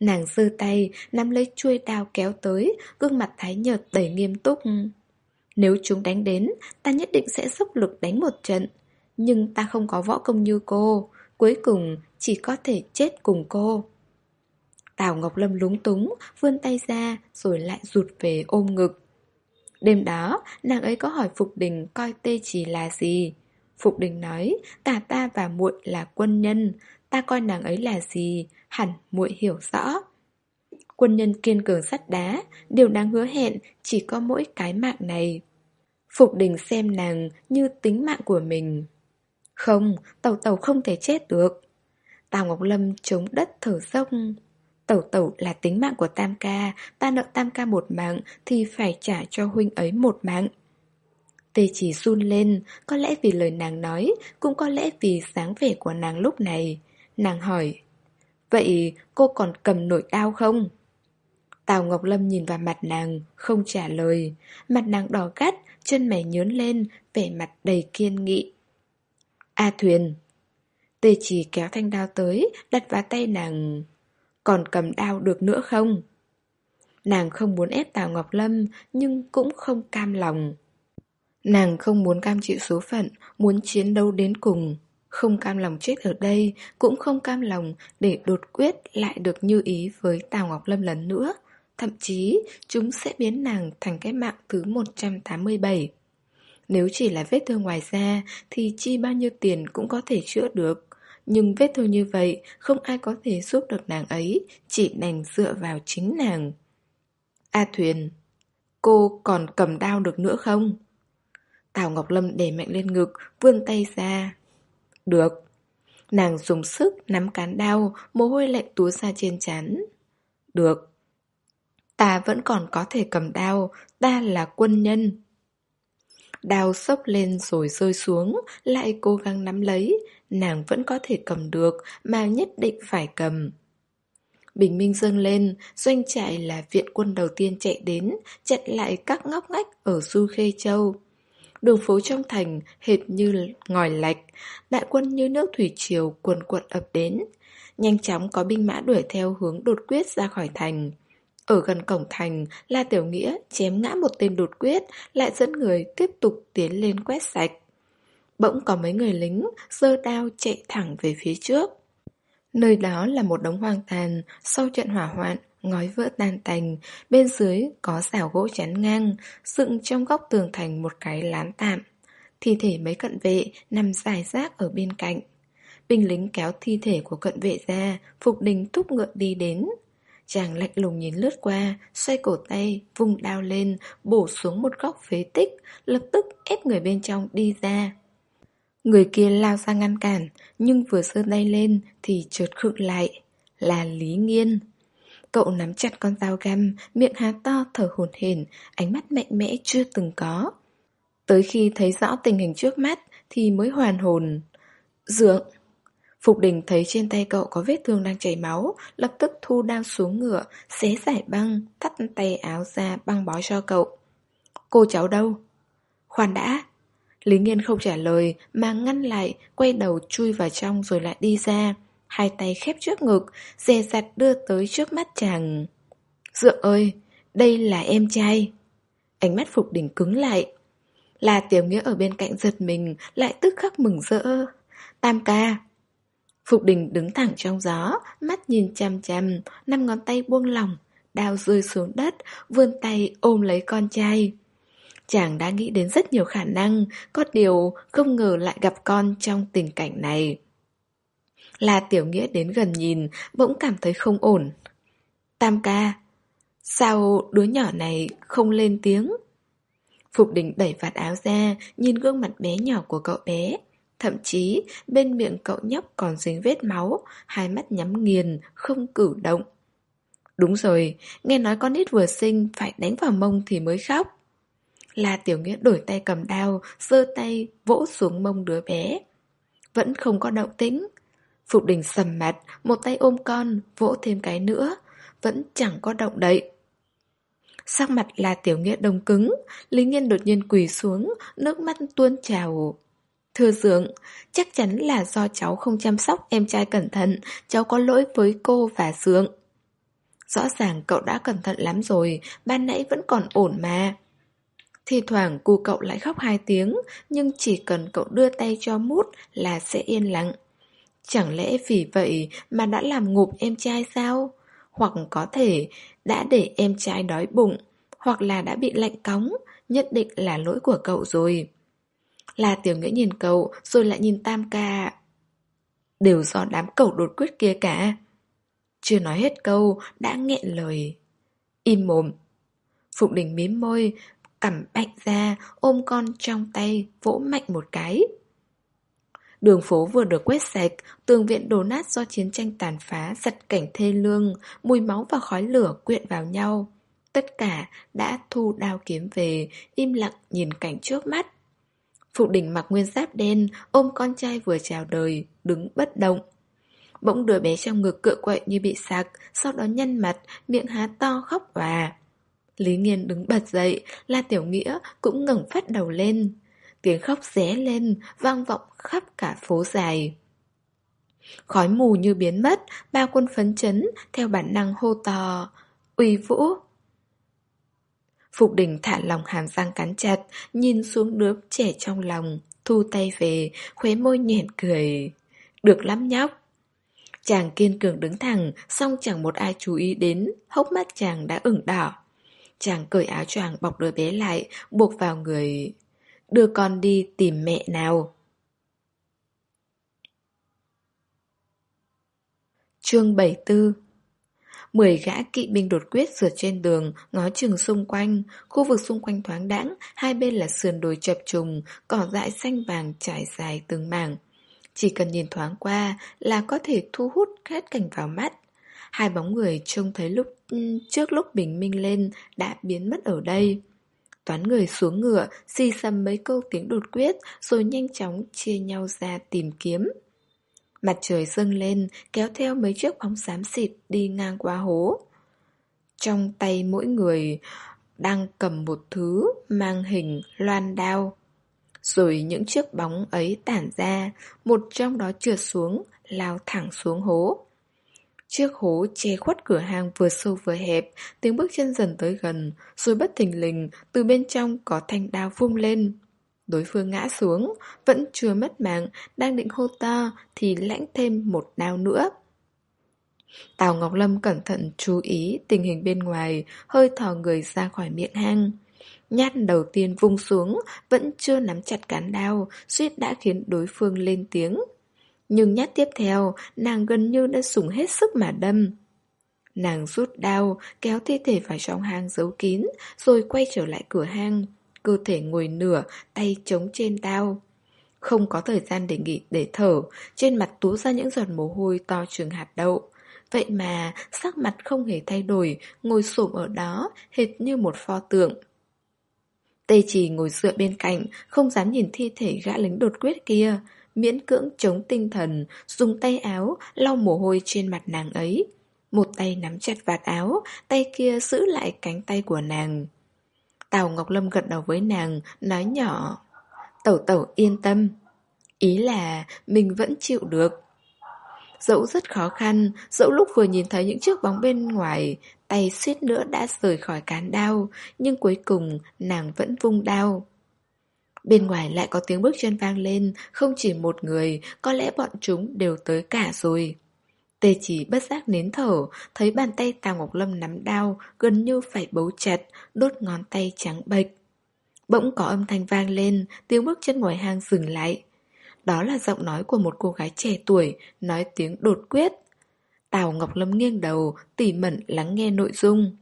Nàng giơ tay, nắm lấy chuôi đao kéo tới, gương mặt thái nhợt đầy nghiêm túc. Nếu chúng đánh đến, ta nhất định sẽ dốc lực đánh một trận. Nhưng ta không có võ công như cô. Cuối cùng, chỉ có thể chết cùng cô. Tào Ngọc Lâm lúng túng, Vươn tay ra, Rồi lại rụt về ôm ngực. Đêm đó, nàng ấy có hỏi Phục Đình Coi tê chỉ là gì. Phục Đình nói, Cả ta và muội là quân nhân. Ta coi nàng ấy là gì? Hẳn muội hiểu rõ. Quân nhân kiên cường sắt đá, Điều đáng hứa hẹn Chỉ có mỗi cái mạng này. Phục Đình xem nàng như tính mạng của mình không, tàu tàu không thể chết được. Tào Ngọc Lâm chống đất thở dốc. Tẩu tẩu là tính mạng của Tam ca, ta nợ Tam ca một mạng thì phải trả cho huynh ấy một mạng. Tê chỉ run lên, có lẽ vì lời nàng nói, cũng có lẽ vì sáng vẻ của nàng lúc này. Nàng hỏi, vậy cô còn cầm nổi đao không? Tào Ngọc Lâm nhìn vào mặt nàng, không trả lời. Mặt nàng đỏ gắt, chân mày nhớn lên, vẻ mặt đầy kiên nghị. A Thuyền. Tê chỉ kéo thanh đao tới, Đặt vào tay nàng. Còn cầm đao được nữa không? Nàng không muốn ép Tào Ngọc Lâm, Nhưng cũng không cam lòng. Nàng không muốn cam chịu số phận, Muốn chiến đấu đến cùng. Không cam lòng chết ở đây, Cũng không cam lòng để đột quyết Lại được như ý với Tào Ngọc Lâm lần nữa. Thậm chí, chúng sẽ biến nàng thành cái mạng thứ 187 nếu chỉ là vết thương ngoài da thì chi bao nhiêu tiền cũng có thể chữa được. Nhưng vết thương như vậy không ai có thể giúp được nàng ấy, chỉ đành dựa vào chính nàng. A Thuyền, cô còn cầm đao được nữa không? Tào Ngọc Lâm để mạnh lên ngực, vươn tay ra. Được. Nàng dùng sức nắm cán đao, mồ hôi lạnh túa ra trên chán. Được. Ta vẫn còn có thể cầm đao, ta là quân nhân đào sốc lên rồi rơi xuống, lại cố gắng nắm lấy, nàng vẫn có thể cầm được mà nhất định phải cầm. Bình minh dâng lên, doanh trại là viện quân đầu tiên chạy đến, chặn lại các ngóc ngách ở Du Khê Châu. Đường phố trong thành hệt như ngòi lạch, đại quân như nước thủy triều cuồn cuộn ập đến. Nhanh chóng có binh mã đuổi theo hướng đột quyết ra khỏi thành. Ở gần cổng thành, La Tiểu Nghĩa chém ngã một tên đột quyết, lại dẫn người tiếp tục tiến lên quét sạch. Bỗng có mấy người lính giơ đao chạy thẳng về phía trước. Nơi đó là một đống hoang tàn, sau trận hỏa hoạn, ngói vỡ tan tành, bên dưới có rào gỗ chắn ngang, dựng trong góc tường thành một cái lán tạm. Thi thể mấy cận vệ nằm dài rác ở bên cạnh. Binh lính kéo thi thể của cận vệ ra, Phục Đình thúc ngựa đi đến. Chàng lạnh lùng nhìn lướt qua, xoay cổ tay, vùng đao lên, bổ xuống một góc phế tích, lập tức ép người bên trong đi ra. Người kia lao ra ngăn cản, nhưng vừa sơ tay lên thì chợt khựng lại. Là Lý Nghiên. Cậu nắm chặt con dao găm, miệng há to thở hổn hển, ánh mắt mạnh mẽ chưa từng có. Tới khi thấy rõ tình hình trước mắt thì mới hoàn hồn. Dượng! Phục đình thấy trên tay cậu có vết thương đang chảy máu, lập tức thu đao xuống ngựa, xé giải băng, thắt tay áo ra băng bó cho cậu. Cô cháu đâu? Khoan đã! Lý Nghiên không trả lời mà ngăn lại, quay đầu chui vào trong rồi lại đi ra. Hai tay khép trước ngực, dè dặt đưa tới trước mắt chàng. Dượng ơi, đây là em trai. Ánh mắt Phục Đình cứng lại. Là tiểu nghĩa ở bên cạnh giật mình, lại tức khắc mừng rỡ. Tam ca. Phục đình đứng thẳng trong gió, mắt nhìn chăm chăm, năm ngón tay buông lỏng, đao rơi xuống đất, vươn tay ôm lấy con trai. Chàng đã nghĩ đến rất nhiều khả năng, có điều không ngờ lại gặp con trong tình cảnh này. Là tiểu nghĩa đến gần nhìn, bỗng cảm thấy không ổn. Tam ca, sao đứa nhỏ này không lên tiếng? Phục đình đẩy vạt áo ra, nhìn gương mặt bé nhỏ của cậu bé. Thậm chí bên miệng cậu nhóc còn dính vết máu, hai mắt nhắm nghiền, không cử động. Đúng rồi, nghe nói con nít vừa sinh phải đánh vào mông thì mới khóc. Là tiểu nghĩa đổi tay cầm đao, giơ tay vỗ xuống mông đứa bé. Vẫn không có động tĩnh. Phục đình sầm mặt, một tay ôm con, vỗ thêm cái nữa. Vẫn chẳng có động đậy. Sắc mặt là tiểu nghĩa đông cứng, Lý Nghiên đột nhiên quỳ xuống, nước mắt tuôn trào. Thưa dưỡng, chắc chắn là do cháu không chăm sóc em trai cẩn thận, cháu có lỗi với cô và dưỡng. Rõ ràng cậu đã cẩn thận lắm rồi, ban nãy vẫn còn ổn mà. Thì thoảng cu cậu lại khóc hai tiếng, nhưng chỉ cần cậu đưa tay cho mút là sẽ yên lặng. Chẳng lẽ vì vậy mà đã làm ngụp em trai sao? Hoặc có thể đã để em trai đói bụng, hoặc là đã bị lạnh cóng, nhất định là lỗi của cậu rồi. Là tiểu nghĩa nhìn cậu, rồi lại nhìn tam ca. Đều do đám cậu đột quyết kia cả. Chưa nói hết câu, đã nghẹn lời. Im mồm. Phụng đình mím môi, cằm bạnh ra, ôm con trong tay, vỗ mạnh một cái. Đường phố vừa được quét sạch, tường viện đổ nát do chiến tranh tàn phá, giật cảnh thê lương, mùi máu và khói lửa quyện vào nhau. Tất cả đã thu đao kiếm về, im lặng nhìn cảnh trước mắt. Phụ đỉnh mặc nguyên giáp đen, ôm con trai vừa chào đời, đứng bất động. Bỗng đứa bé trong ngực cựa quậy như bị sạc, sau đó nhăn mặt, miệng há to khóc hòa. Lý Nghiên đứng bật dậy, La Tiểu Nghĩa cũng ngẩng phát đầu lên. Tiếng khóc ré lên, vang vọng khắp cả phố dài. Khói mù như biến mất, ba quân phấn chấn, theo bản năng hô to. Uy vũ! Phục đình thả lòng hàm răng cắn chặt, nhìn xuống đứa trẻ trong lòng, thu tay về, khóe môi nhẹn cười. Được lắm nhóc! Chàng kiên cường đứng thẳng, song chẳng một ai chú ý đến, hốc mắt chàng đã ửng đỏ. Chàng cởi áo choàng bọc đứa bé lại, buộc vào người. Đưa con đi tìm mẹ nào. Chương 74 Mười gã kỵ binh đột quyết rượt trên đường, ngó chừng xung quanh. Khu vực xung quanh thoáng đãng, hai bên là sườn đồi chập trùng, cỏ dại xanh vàng trải dài từng mảng. Chỉ cần nhìn thoáng qua là có thể thu hút hết cảnh vào mắt. Hai bóng người trông thấy lúc ừ, trước lúc bình minh lên đã biến mất ở đây. Toán người xuống ngựa, xì xầm mấy câu tiếng đột quyết rồi nhanh chóng chia nhau ra tìm kiếm. Mặt trời dâng lên, kéo theo mấy chiếc bóng xám xịt đi ngang qua hố. Trong tay mỗi người đang cầm một thứ mang hình loan đao. Rồi những chiếc bóng ấy tản ra, một trong đó trượt xuống, lao thẳng xuống hố. Chiếc hố che khuất cửa hàng vừa sâu vừa hẹp, tiếng bước chân dần tới gần, rồi bất thình lình, từ bên trong có thanh đao vung lên. Đối phương ngã xuống, vẫn chưa mất mạng, đang định hô to thì lãnh thêm một đao nữa. Tào Ngọc Lâm cẩn thận chú ý tình hình bên ngoài, hơi thò người ra khỏi miệng hang. Nhát đầu tiên vung xuống, vẫn chưa nắm chặt cán đao, suýt đã khiến đối phương lên tiếng. Nhưng nhát tiếp theo, nàng gần như đã sủng hết sức mà đâm. Nàng rút đao, kéo thi thể vào trong hang giấu kín, rồi quay trở lại cửa hang. Cơ thể ngồi nửa, tay chống trên đao. Không có thời gian để nghỉ để thở, trên mặt tú ra những giọt mồ hôi to chừng hạt đậu. Vậy mà sắc mặt không hề thay đổi, ngồi xổm ở đó, hệt như một pho tượng. Tê chỉ ngồi dựa bên cạnh, không dám nhìn thi thể gã lính đột quyết kia, miễn cưỡng chống tinh thần, dùng tay áo lau mồ hôi trên mặt nàng ấy. Một tay nắm chặt vạt áo, tay kia giữ lại cánh tay của nàng. Tào Ngọc Lâm gật đầu với nàng, nói nhỏ. Tẩu tẩu yên tâm. Ý là mình vẫn chịu được. Dẫu rất khó khăn, dẫu lúc vừa nhìn thấy những chiếc bóng bên ngoài, tay suýt nữa đã rời khỏi cán đao, nhưng cuối cùng nàng vẫn vung đao. Bên ngoài lại có tiếng bước chân vang lên, không chỉ một người, có lẽ bọn chúng đều tới cả rồi. Tê chỉ bất giác nến thở, thấy bàn tay Tào Ngọc Lâm nắm đau gần như phải bấu chặt, đốt ngón tay trắng bệch. Bỗng có âm thanh vang lên, tiếng bước chân ngoài hang dừng lại. Đó là giọng nói của một cô gái trẻ tuổi, nói tiếng đột quyết. Tào Ngọc Lâm nghiêng đầu, tỉ mẩn lắng nghe nội dung.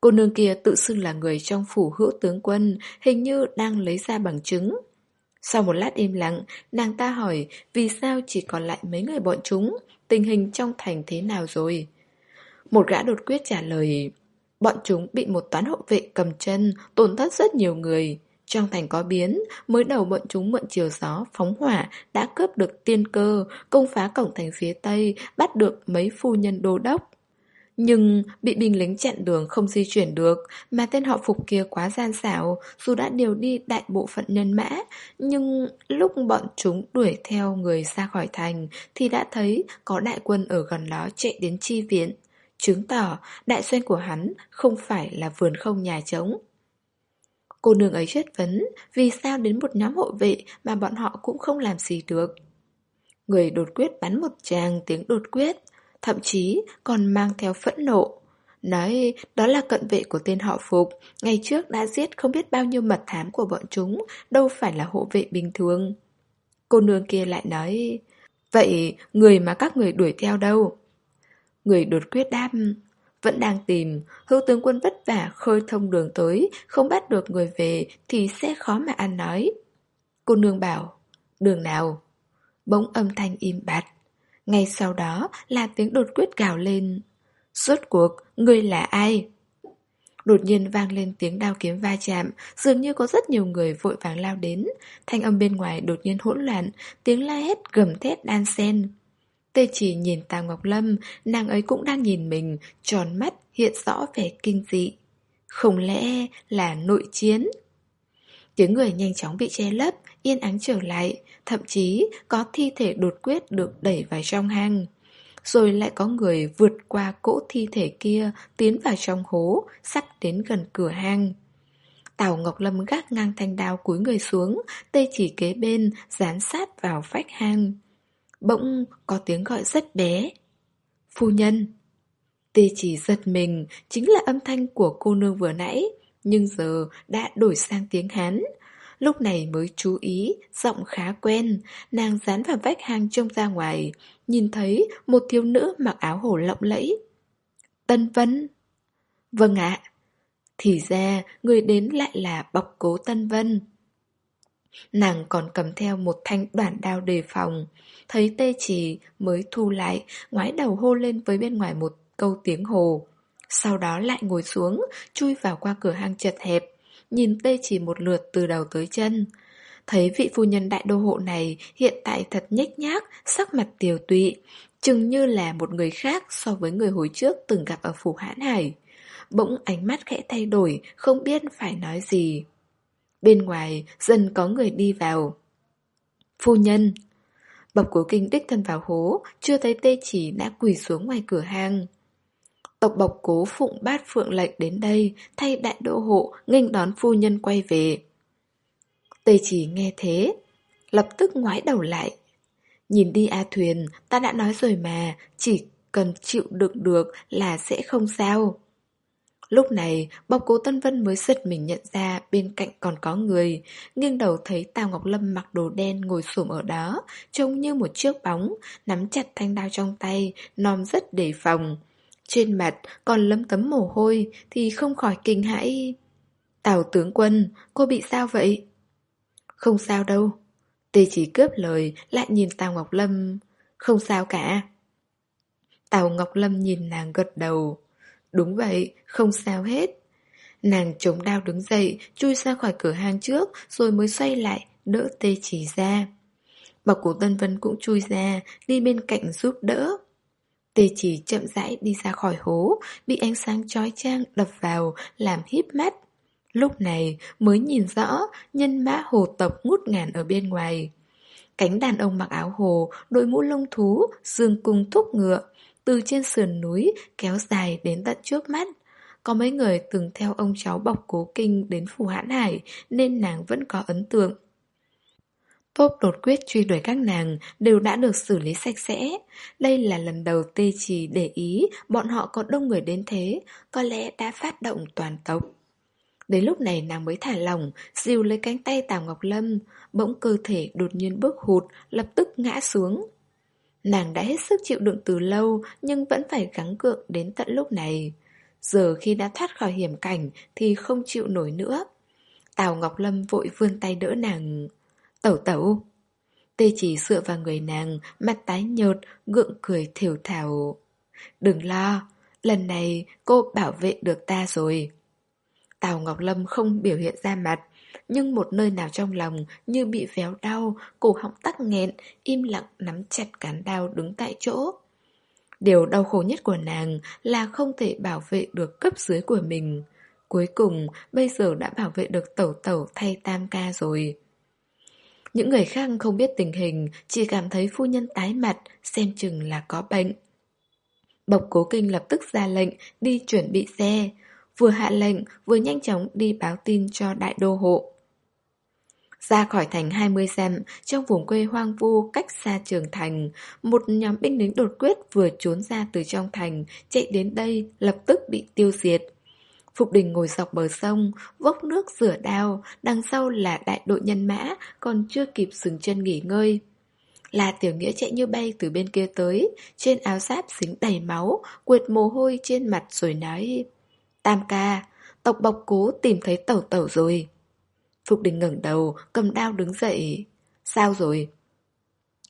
Cô nương kia tự xưng là người trong phủ hữu tướng quân, hình như đang lấy ra bằng chứng. Sau một lát im lặng, nàng ta hỏi vì sao chỉ còn lại mấy người bọn chúng, tình hình trong thành thế nào rồi? Một gã đột quyết trả lời, bọn chúng bị một toán hộ vệ cầm chân, tổn thất rất nhiều người. Trong thành có biến, mới đầu bọn chúng mượn chiều gió, phóng hỏa, đã cướp được tiên cơ, công phá cổng thành phía Tây, bắt được mấy phu nhân đô đốc. Nhưng bị binh lính chặn đường không di chuyển được, Mà tên họ Phục kia quá gian xảo, Dù đã điều đi đại bộ phận nhân mã, Nhưng lúc bọn chúng đuổi theo người ra khỏi thành Thì đã thấy có đại quân ở gần đó chạy đến chi viện. Chứng tỏ đại doanh của hắn không phải là vườn không nhà trống. Cô nương ấy chất vấn Vì sao đến một nhóm hộ vệ mà bọn họ cũng không làm gì được. Người đột quyết bắn một tràng tiếng đột quyết thậm chí còn mang theo phẫn nộ. Nói đó là cận vệ của tên họ Phục, ngày trước đã giết không biết bao nhiêu mật thám của bọn chúng, đâu phải là hộ vệ bình thường. Cô nương kia lại nói, vậy người mà các người đuổi theo đâu? Người đột quyết đáp, vẫn đang tìm, hữu tướng quân vất vả khơi thông đường tới, không bắt được người về thì sẽ khó mà ăn nói. Cô nương bảo, đường nào? Bỗng âm thanh im bặt. Ngay sau đó là tiếng đột quyết gào lên. Suốt cuộc, ngươi là ai? Đột nhiên vang lên tiếng đao kiếm va chạm, dường như có rất nhiều người vội vàng lao đến. Thanh âm bên ngoài đột nhiên hỗn loạn, tiếng la hét gầm thét đan sen. Tê chỉ nhìn Tào Ngọc Lâm, nàng ấy cũng đang nhìn mình, tròn mắt, hiện rõ vẻ kinh dị. Không lẽ là nội chiến? Tiếng người nhanh chóng bị che lấp, yên ắng trở lại, thậm chí có thi thể đột quyết được đẩy vào trong hang. Rồi lại có người vượt qua cỗ thi thể kia, tiến vào trong hố, sắt đến gần cửa hang. Tào Ngọc Lâm gác ngang thanh đao cúi người xuống, tay chỉ kế bên, dán sát vào vách hang. Bỗng có tiếng gọi rất bé. Phu nhân. Tê chỉ giật mình, chính là âm thanh của cô nương vừa nãy, nhưng giờ đã đổi sang tiếng Hán. Lúc này mới chú ý, giọng khá quen, nàng dán vào vách hang trông ra ngoài, nhìn thấy một thiếu nữ mặc áo hổ lộng lẫy. Tân Vân Vâng ạ. Thì ra, người đến lại là bọc cố Tân Vân. Nàng còn cầm theo một thanh đoạn đao đề phòng Thấy tê chỉ mới thu lại Ngoái đầu hô lên với bên ngoài một câu tiếng hồ Sau đó lại ngồi xuống Chui vào qua cửa hang chật hẹp Nhìn tê chỉ một lượt từ đầu tới chân. Thấy vị phu nhân đại đô hộ này Hiện tại thật nhếch nhác, Sắc mặt tiều tụy, Chừng như là một người khác so với người hồi trước từng gặp ở phủ hãn hải. Bỗng ánh mắt khẽ thay đổi, Không biết phải nói gì. Bên ngoài, dần có người đi vào. Phu nhân, bọc cố kinh đích thân vào hố, Chưa thấy tê chỉ đã quỳ xuống ngoài cửa hàng. Tộc bọc cố phụng bát phượng lệnh đến đây Thay đại đỗ hộ nghênh đón phu nhân quay về tây chỉ nghe thế Lập tức ngoái đầu lại Nhìn đi A Thuyền Ta đã nói rồi mà Chỉ cần chịu đựng được là sẽ không sao Lúc này, bọc cố Tân Vân mới giật mình nhận ra bên cạnh còn có người. Nghiêng đầu thấy Tào Ngọc Lâm mặc đồ đen ngồi xổm ở đó, trông như một chiếc bóng, nắm chặt thanh đao trong tay, nom rất đề phòng. Trên mặt còn lấm tấm mồ hôi thì không khỏi kinh hãi. Tào tướng quân, cô bị sao vậy? Không sao đâu. Tê chỉ cướp lời, lại nhìn Tào Ngọc Lâm. Không sao cả. Tào Ngọc Lâm nhìn nàng gật đầu. Đúng vậy, không sao hết. Nàng chống đao đứng dậy, chui ra khỏi cửa hàng trước, rồi mới xoay lại, đỡ tê chỉ ra. Bọc của Tân Vân cũng chui ra, đi bên cạnh giúp đỡ. Tê chỉ chậm rãi đi ra khỏi hố, bị ánh sáng chói chang đập vào, làm híp mắt. Lúc này mới nhìn rõ nhân mã hồ tộc ngút ngàn ở bên ngoài. Cánh đàn ông mặc áo hồ, đội mũ lông thú, dương cung thúc ngựa, từ trên sườn núi kéo dài đến tận trước mắt. Có mấy người từng theo ông cháu bọc cố kinh đến phủ hãn hải nên nàng vẫn có ấn tượng. Tốt đột quyết truy đuổi các nàng đều đã được xử lý sạch sẽ. Đây là lần đầu tê trì để ý bọn họ có đông người đến thế, có lẽ đã phát động toàn tộc. Đến lúc này nàng mới thả lỏng, dìu lấy cánh tay Tào Ngọc Lâm, bỗng cơ thể đột nhiên bước hụt, lập tức ngã xuống. Nàng đã hết sức chịu đựng từ lâu nhưng vẫn phải gắng cượng đến tận lúc này. Giờ khi đã thoát khỏi hiểm cảnh thì không chịu nổi nữa. Tào Ngọc Lâm vội vươn tay đỡ nàng. Tẩu tẩu. Tê chỉ dựa vào người nàng, mặt tái nhợt, gượng cười thiểu thảo. Đừng lo, lần này cô bảo vệ được ta rồi. Tào Ngọc Lâm không biểu hiện ra mặt, nhưng một nơi nào trong lòng như bị véo đau, cổ họng tắc nghẹn, im lặng nắm chặt cán đao đứng tại chỗ. Điều đau khổ nhất của nàng là không thể bảo vệ được cấp dưới của mình. Cuối cùng, bây giờ đã bảo vệ được tẩu tẩu thay tam ca rồi. Những người khác không biết tình hình, chỉ cảm thấy phu nhân tái mặt, xem chừng là có bệnh. Bộc cố kinh lập tức ra lệnh, đi chuẩn bị xe. Vừa hạ lệnh, vừa nhanh chóng đi báo tin cho đại đô hộ. Ra khỏi thành 20 dặm, trong vùng quê hoang vu cách xa trường thành, một nhóm binh lính đột quyết vừa trốn ra từ trong thành, chạy đến đây, lập tức bị tiêu diệt. Phục đình ngồi dọc bờ sông, vốc nước rửa đao, đằng sau là đại đội nhân mã, còn chưa kịp dừng chân nghỉ ngơi. Là tiểu nghĩa chạy như bay từ bên kia tới, trên áo giáp dính đầy máu, quệt mồ hôi trên mặt rồi nói Tam ca, tộc bọc cố tìm thấy tẩu tẩu rồi. Phục đình ngẩng đầu, cầm đao đứng dậy. Sao rồi?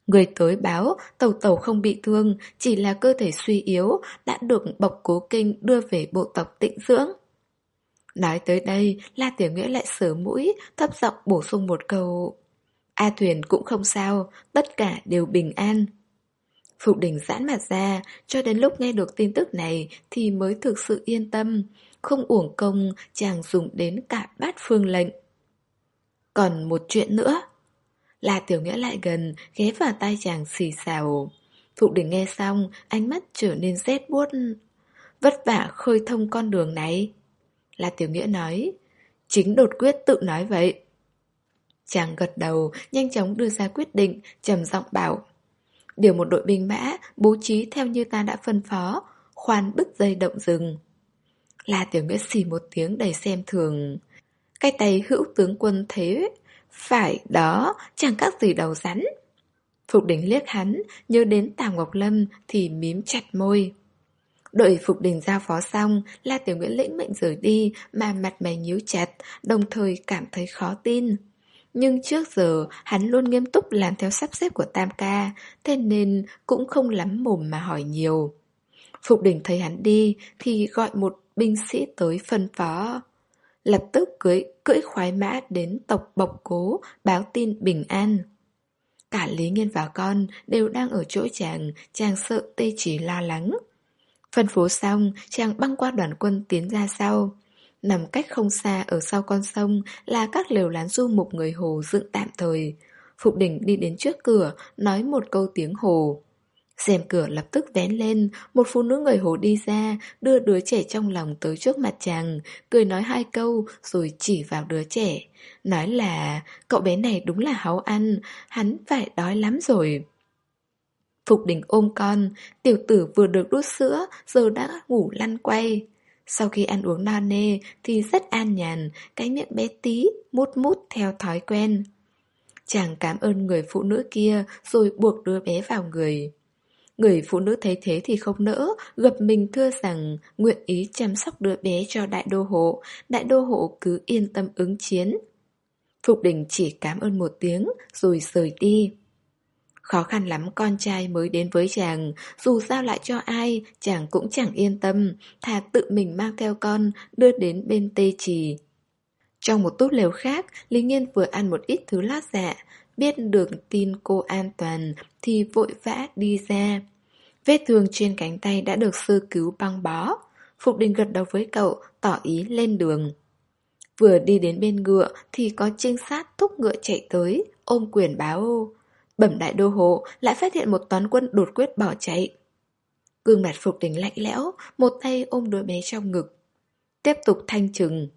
Người tới báo tàu tàu không bị thương, chỉ là cơ thể suy yếu, đã được bọc cố kinh đưa về bộ tộc tịnh dưỡng. Nói tới đây, La Tiểu Nghĩa lại sửa mũi, thấp giọng bổ sung một câu. A thuyền cũng không sao, tất cả đều bình an. Phục đình giãn mặt ra, cho đến lúc nghe được tin tức này thì mới thực sự yên tâm, không uổng công chàng dùng đến cả bát phương lệnh. Còn một chuyện nữa. Là tiểu nghĩa lại gần, ghé vào tay chàng xì xào. Phụ đình nghe xong, ánh mắt trở nên rét buốt. Vất vả khơi thông con đường này. Là tiểu nghĩa nói. Chính đột quyết tự nói vậy. Chàng gật đầu, nhanh chóng đưa ra quyết định, trầm giọng bảo. Điều một đội binh mã, bố trí theo như ta đã phân phó, khoan bứt dây động rừng. Là tiểu nghĩa xì một tiếng đầy xem thường. Cái tay hữu tướng quân thế Phải đó chẳng các gì đầu rắn Phục đỉnh liếc hắn Nhớ đến Tào Ngọc Lâm Thì mím chặt môi đội Phục đình giao phó xong La Tiểu Nguyễn lĩnh mệnh rời đi Mà mặt mày nhíu chặt Đồng thời cảm thấy khó tin. Nhưng trước giờ hắn luôn nghiêm túc làm theo sắp xếp của Tam ca Thế nên cũng không lắm mồm mà hỏi nhiều. Phục đỉnh thấy hắn đi Thì gọi một binh sĩ tới phân phó. Lập tức cưỡi, cưỡi khoái mã đến tộc bộc cố Báo tin bình an. Cả Lý Nghiên và con đều đang ở chỗ chàng Chàng sợ tê chỉ lo lắng. Phân phố xong Chàng băng qua đoàn quân tiến ra sau Nằm cách không xa ở sau con sông là các lều lán du mục người Hồ dựng tạm thời. Phục đỉnh đi đến trước cửa, nói một câu tiếng Hồ. rèm cửa lập tức vén lên, một phụ nữ người Hồ đi ra, đưa đứa trẻ trong lòng tới trước mặt chàng, cười nói hai câu rồi chỉ vào đứa trẻ. Nói là cậu bé này đúng là háu ăn, hắn phải đói lắm rồi. Phục Đình ôm con, tiểu tử vừa được đút sữa, giờ đã ngủ lăn quay. Sau khi ăn uống no nê thì rất an nhàn, cái miệng bé tí, mút mút theo thói quen. Chàng cảm ơn người phụ nữ kia rồi buộc đứa bé vào người. Người phụ nữ thấy thế thì không nỡ, gập mình thưa rằng nguyện ý chăm sóc đứa bé cho đại đô hộ, đại đô hộ cứ yên tâm ứng chiến. Phục đình chỉ cảm ơn một tiếng rồi rời đi. Khó khăn lắm con trai mới đến với chàng, dù giao lại cho ai, chàng cũng chẳng yên tâm, thà tự mình mang theo con, đưa đến bên tê trì. Trong một túp lều khác, Lý Nghiên vừa ăn một ít thứ lót dạ, biết được tin cô an toàn thì vội vã đi ra. Vết thương trên cánh tay đã được sơ cứu băng bó. Phục Đình gật đầu với cậu, tỏ ý lên đường. Vừa đi đến bên ngựa thì có trinh sát thúc ngựa chạy tới, ôm quyền báo Bẩm đại đô hộ lại phát hiện một toán quân đột quyết bỏ chạy. Gương mặt Phục Đình lạnh lẽo, một tay ôm đứa bé trong ngực. Tiếp tục thanh trừng.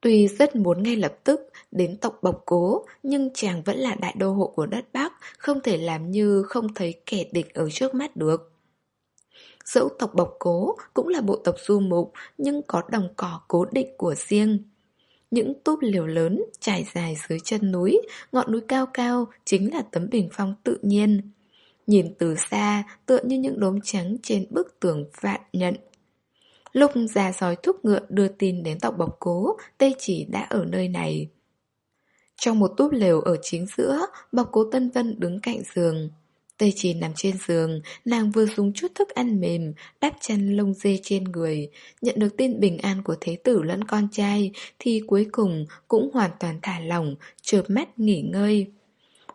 Tuy rất muốn ngay lập tức đến tộc bộc cố, nhưng chàng vẫn là đại đô hộ của đất Bắc, không thể làm như không thấy kẻ địch ở trước mắt được. Dẫu tộc bộc cố cũng là bộ tộc du mục, nhưng có đồng cỏ cố định của riêng. Những túp liều lớn trải dài dưới chân núi, ngọn núi cao cao chính là tấm bình phong tự nhiên. Nhìn từ xa tựa như những đốm trắng trên bức tường vạn nhận. Lúc già sói thúc ngựa đưa tin đến tộc bọc cố, Tây chỉ đã ở nơi này. Trong một túp lều ở chính giữa, bọc cố Tân Vân đứng cạnh giường. Tây chỉ nằm trên giường, nàng vừa dùng chút thức ăn mềm, đắp chăn lông dê trên người. Nhận được tin bình an của thế tử lẫn con trai, thì cuối cùng cũng hoàn toàn thả lỏng, chợp mắt nghỉ ngơi.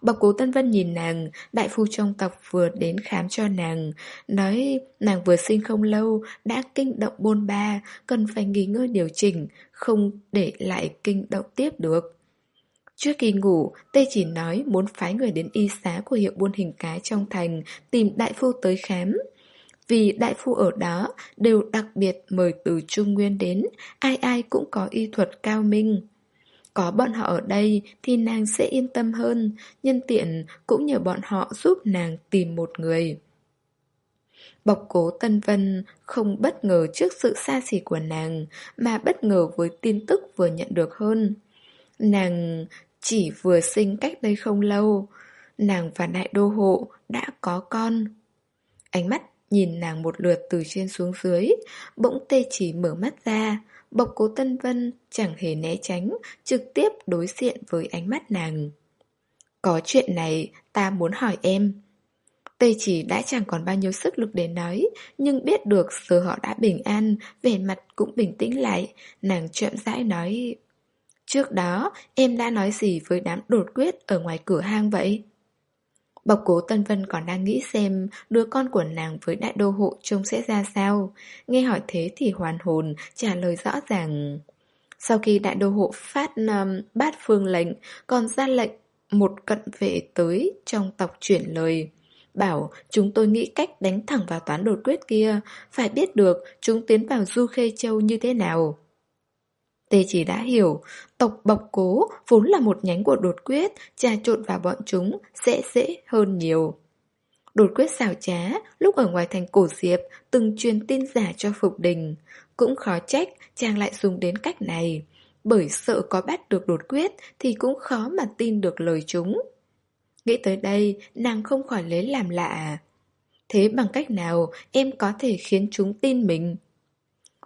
Bọc cố Tân Vân nhìn nàng, đại phu trong tộc vừa đến khám cho nàng, nói nàng vừa sinh không lâu, đã kinh động bôn ba, cần phải nghỉ ngơi điều chỉnh, không để lại kinh động tiếp được. Trước khi ngủ, Tê chỉ nói muốn phái người đến y xá của hiệu buôn hình cái trong thành tìm đại phu tới khám. Vì đại phu ở đó đều đặc biệt mời từ Trung Nguyên đến, ai ai cũng có y thuật cao minh. Có bọn họ ở đây thì nàng sẽ yên tâm hơn, nhân tiện cũng nhờ bọn họ giúp nàng tìm một người. Bọc cố Tân Vân không bất ngờ trước sự xa xỉ của nàng, mà bất ngờ với tin tức vừa nhận được hơn. Nàng chỉ vừa sinh cách đây không lâu, nàng và đại đô hộ đã có con. Ánh mắt nhìn nàng một lượt từ trên xuống dưới, bỗng tê chỉ mở mắt ra, bộc cố Tân Vân chẳng hề né tránh, trực tiếp đối diện với ánh mắt nàng. Có chuyện này, ta muốn hỏi em. Tê chỉ đã chẳng còn bao nhiêu sức lực để nói, nhưng biết được giờ họ đã bình an, vẻ mặt cũng bình tĩnh lại, nàng chậm rãi nói... Trước đó, em đã nói gì với đám đột quyết ở ngoài cửa hang vậy? Bọc cố Tân Vân còn đang nghĩ xem đứa con của nàng với đại đô hộ trông sẽ ra sao. Nghe hỏi thế thì hoàn hồn, trả lời rõ ràng. Sau khi đại đô hộ phát um, bát phương lệnh, còn ra lệnh một cận vệ tới trong tộc chuyển lời. Bảo chúng tôi nghĩ cách đánh thẳng vào toán đột quyết kia, phải biết được chúng tiến vào Du Khê Châu như thế nào. Tê chỉ đã hiểu, tộc bọc cố vốn là một nhánh của đột quyết, trà trộn vào bọn chúng sẽ dễ hơn nhiều. Đột quyết xảo trá, lúc ở ngoài thành cổ diệp, từng truyền tin giả cho Phục Đình. Cũng khó trách chàng lại dùng đến cách này. Bởi sợ có bắt được đột quyết thì cũng khó mà tin được lời chúng. Nghĩ tới đây, nàng không khỏi lấy làm lạ. Thế bằng cách nào em có thể khiến chúng tin mình?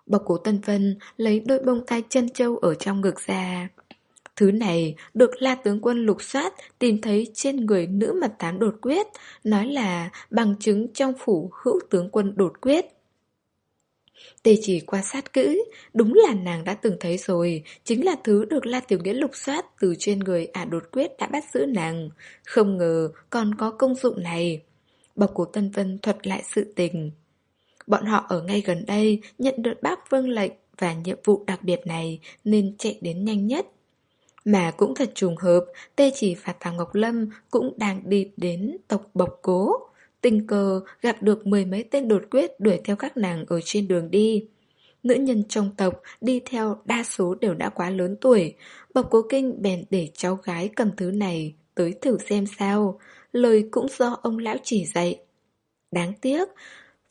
Bọc cổ Tân Vân lấy đôi bông tai chân châu ở trong ngực ra. Thứ này được La tướng quân lục soát tìm thấy trên người nữ mật tán đột quyết, nói là bằng chứng trong phủ hữu tướng quân đột quyết. Tê chỉ quan sát kỹ, đúng là nàng đã từng thấy rồi, chính là thứ được La Tiểu Nghĩa lục soát từ trên người ả đột quyết đã bắt giữ nàng. Không ngờ còn có công dụng này. Bọc của Tân Vân thuật lại sự tình. Bọn họ ở ngay gần đây, nhận được bác vâng lệnh và nhiệm vụ đặc biệt này nên chạy đến nhanh nhất. Mà cũng thật trùng hợp, Tê Chỉ và Tào Ngọc Lâm cũng đang đi đến tộc Bộc Cố. Tình cờ gặp được mười mấy tên đột quyết đuổi theo các nàng ở trên đường đi. Nữ nhân trong tộc đi theo đa số đều đã quá lớn tuổi. Bộc Cố Kinh bèn để cháu gái cầm thứ này tới thử xem sao. Lời cũng do ông lão chỉ dạy. Đáng tiếc,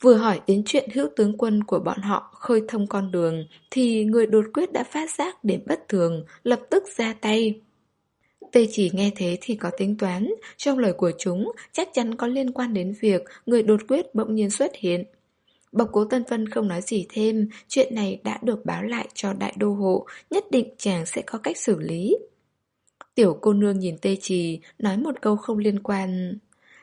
Vừa hỏi đến chuyện hữu tướng quân của bọn họ khơi thông con đường thì người đột quyết đã phát giác điểm bất thường, lập tức ra tay. Tê chỉ nghe thế thì có tính toán, trong lời của chúng chắc chắn có liên quan đến việc người đột quyết bỗng nhiên xuất hiện. Bọc cố Tân Vân không nói gì thêm, chuyện này đã được báo lại cho đại đô hộ, nhất định chàng sẽ có cách xử lý. Tiểu cô nương nhìn Tê Trì, nói một câu không liên quan.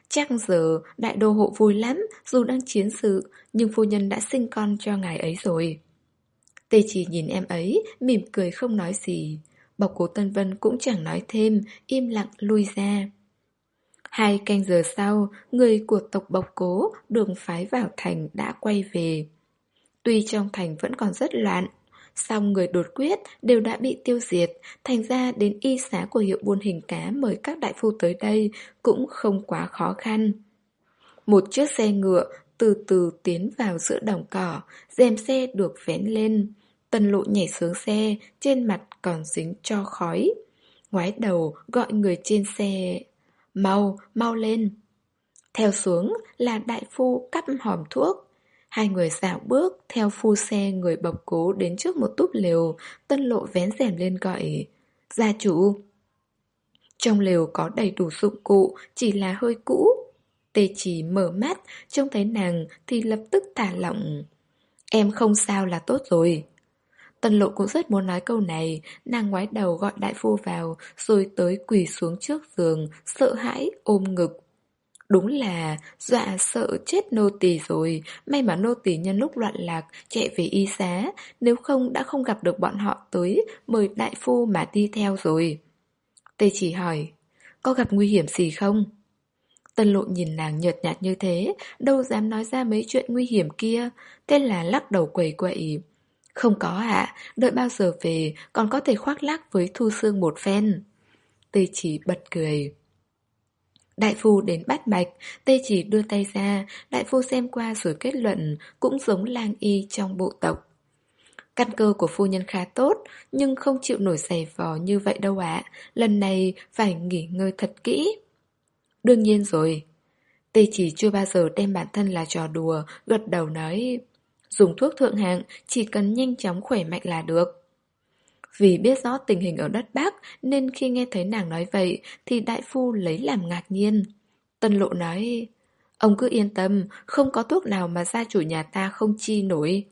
Chắc giờ đại đô hộ vui lắm, dù đang chiến sự, nhưng phu nhân đã sinh con cho ngài ấy rồi. Tê chỉ nhìn em ấy, mỉm cười không nói gì. Bọc cố Tân Vân cũng chẳng nói thêm, im lặng lui ra. Hai canh giờ sau, người của tộc bọc cố đường phái vào thành đã quay về. Tuy trong thành vẫn còn rất loạn, Xong người đột quyết đều đã bị tiêu diệt, thành ra đến y xá của hiệu buôn hình cá mời các đại phu tới đây cũng không quá khó khăn. Một chiếc xe ngựa từ từ tiến vào giữa đồng cỏ, rèm xe được vén lên. Tân lộ nhảy xuống xe, trên mặt còn dính cho khói. Ngoái đầu gọi người trên xe, mau, mau lên. Theo xuống là đại phu cắp hòm thuốc. Hai người dạo bước theo phu xe người bọc cố đến trước một túp lều, tân lộ vén rèm lên gọi Gia chủ. Trong lều có đầy đủ dụng cụ, chỉ là hơi cũ. Tê chỉ mở mắt, trông thấy nàng thì lập tức thả lỏng Em không sao là tốt rồi. Tân lộ cũng rất muốn nói câu này Nàng ngoái đầu gọi đại phu vào Rồi tới quỳ xuống trước giường Sợ hãi ôm ngực. Đúng là dọa sợ chết nô tỳ rồi. May mà nô tỳ nhân lúc loạn lạc Chạy về y xá, Nếu không đã không gặp được bọn họ tới Mời đại phu mà đi theo rồi. Tê chỉ hỏi, Có gặp nguy hiểm gì không? Tân lộ nhìn nàng nhợt nhạt như thế, Đâu dám nói ra mấy chuyện nguy hiểm kia Tên là lắc đầu quẩy quậy. Không có ạ, Đợi bao giờ về Còn có thể khoác lác với Thu xương một phen. Tê chỉ bật cười. Đại phu đến bắt mạch, tê chỉ đưa tay ra, đại phu xem qua rồi kết luận, cũng giống lang y trong bộ tộc. Căn cơ của phu nhân khá tốt, nhưng không chịu nổi giày vò như vậy đâu ạ, lần này phải nghỉ ngơi thật kỹ. Đương nhiên rồi. Tê chỉ chưa bao giờ đem bản thân là trò đùa, gật đầu nói, dùng thuốc thượng hạng, chỉ cần nhanh chóng khỏe mạnh là được. Vì biết rõ tình hình ở đất Bắc nên khi nghe thấy nàng nói vậy thì đại phu lấy làm ngạc nhiên. Tân lộ nói, ông cứ yên tâm, không có thuốc nào mà gia chủ nhà ta không chi nổi.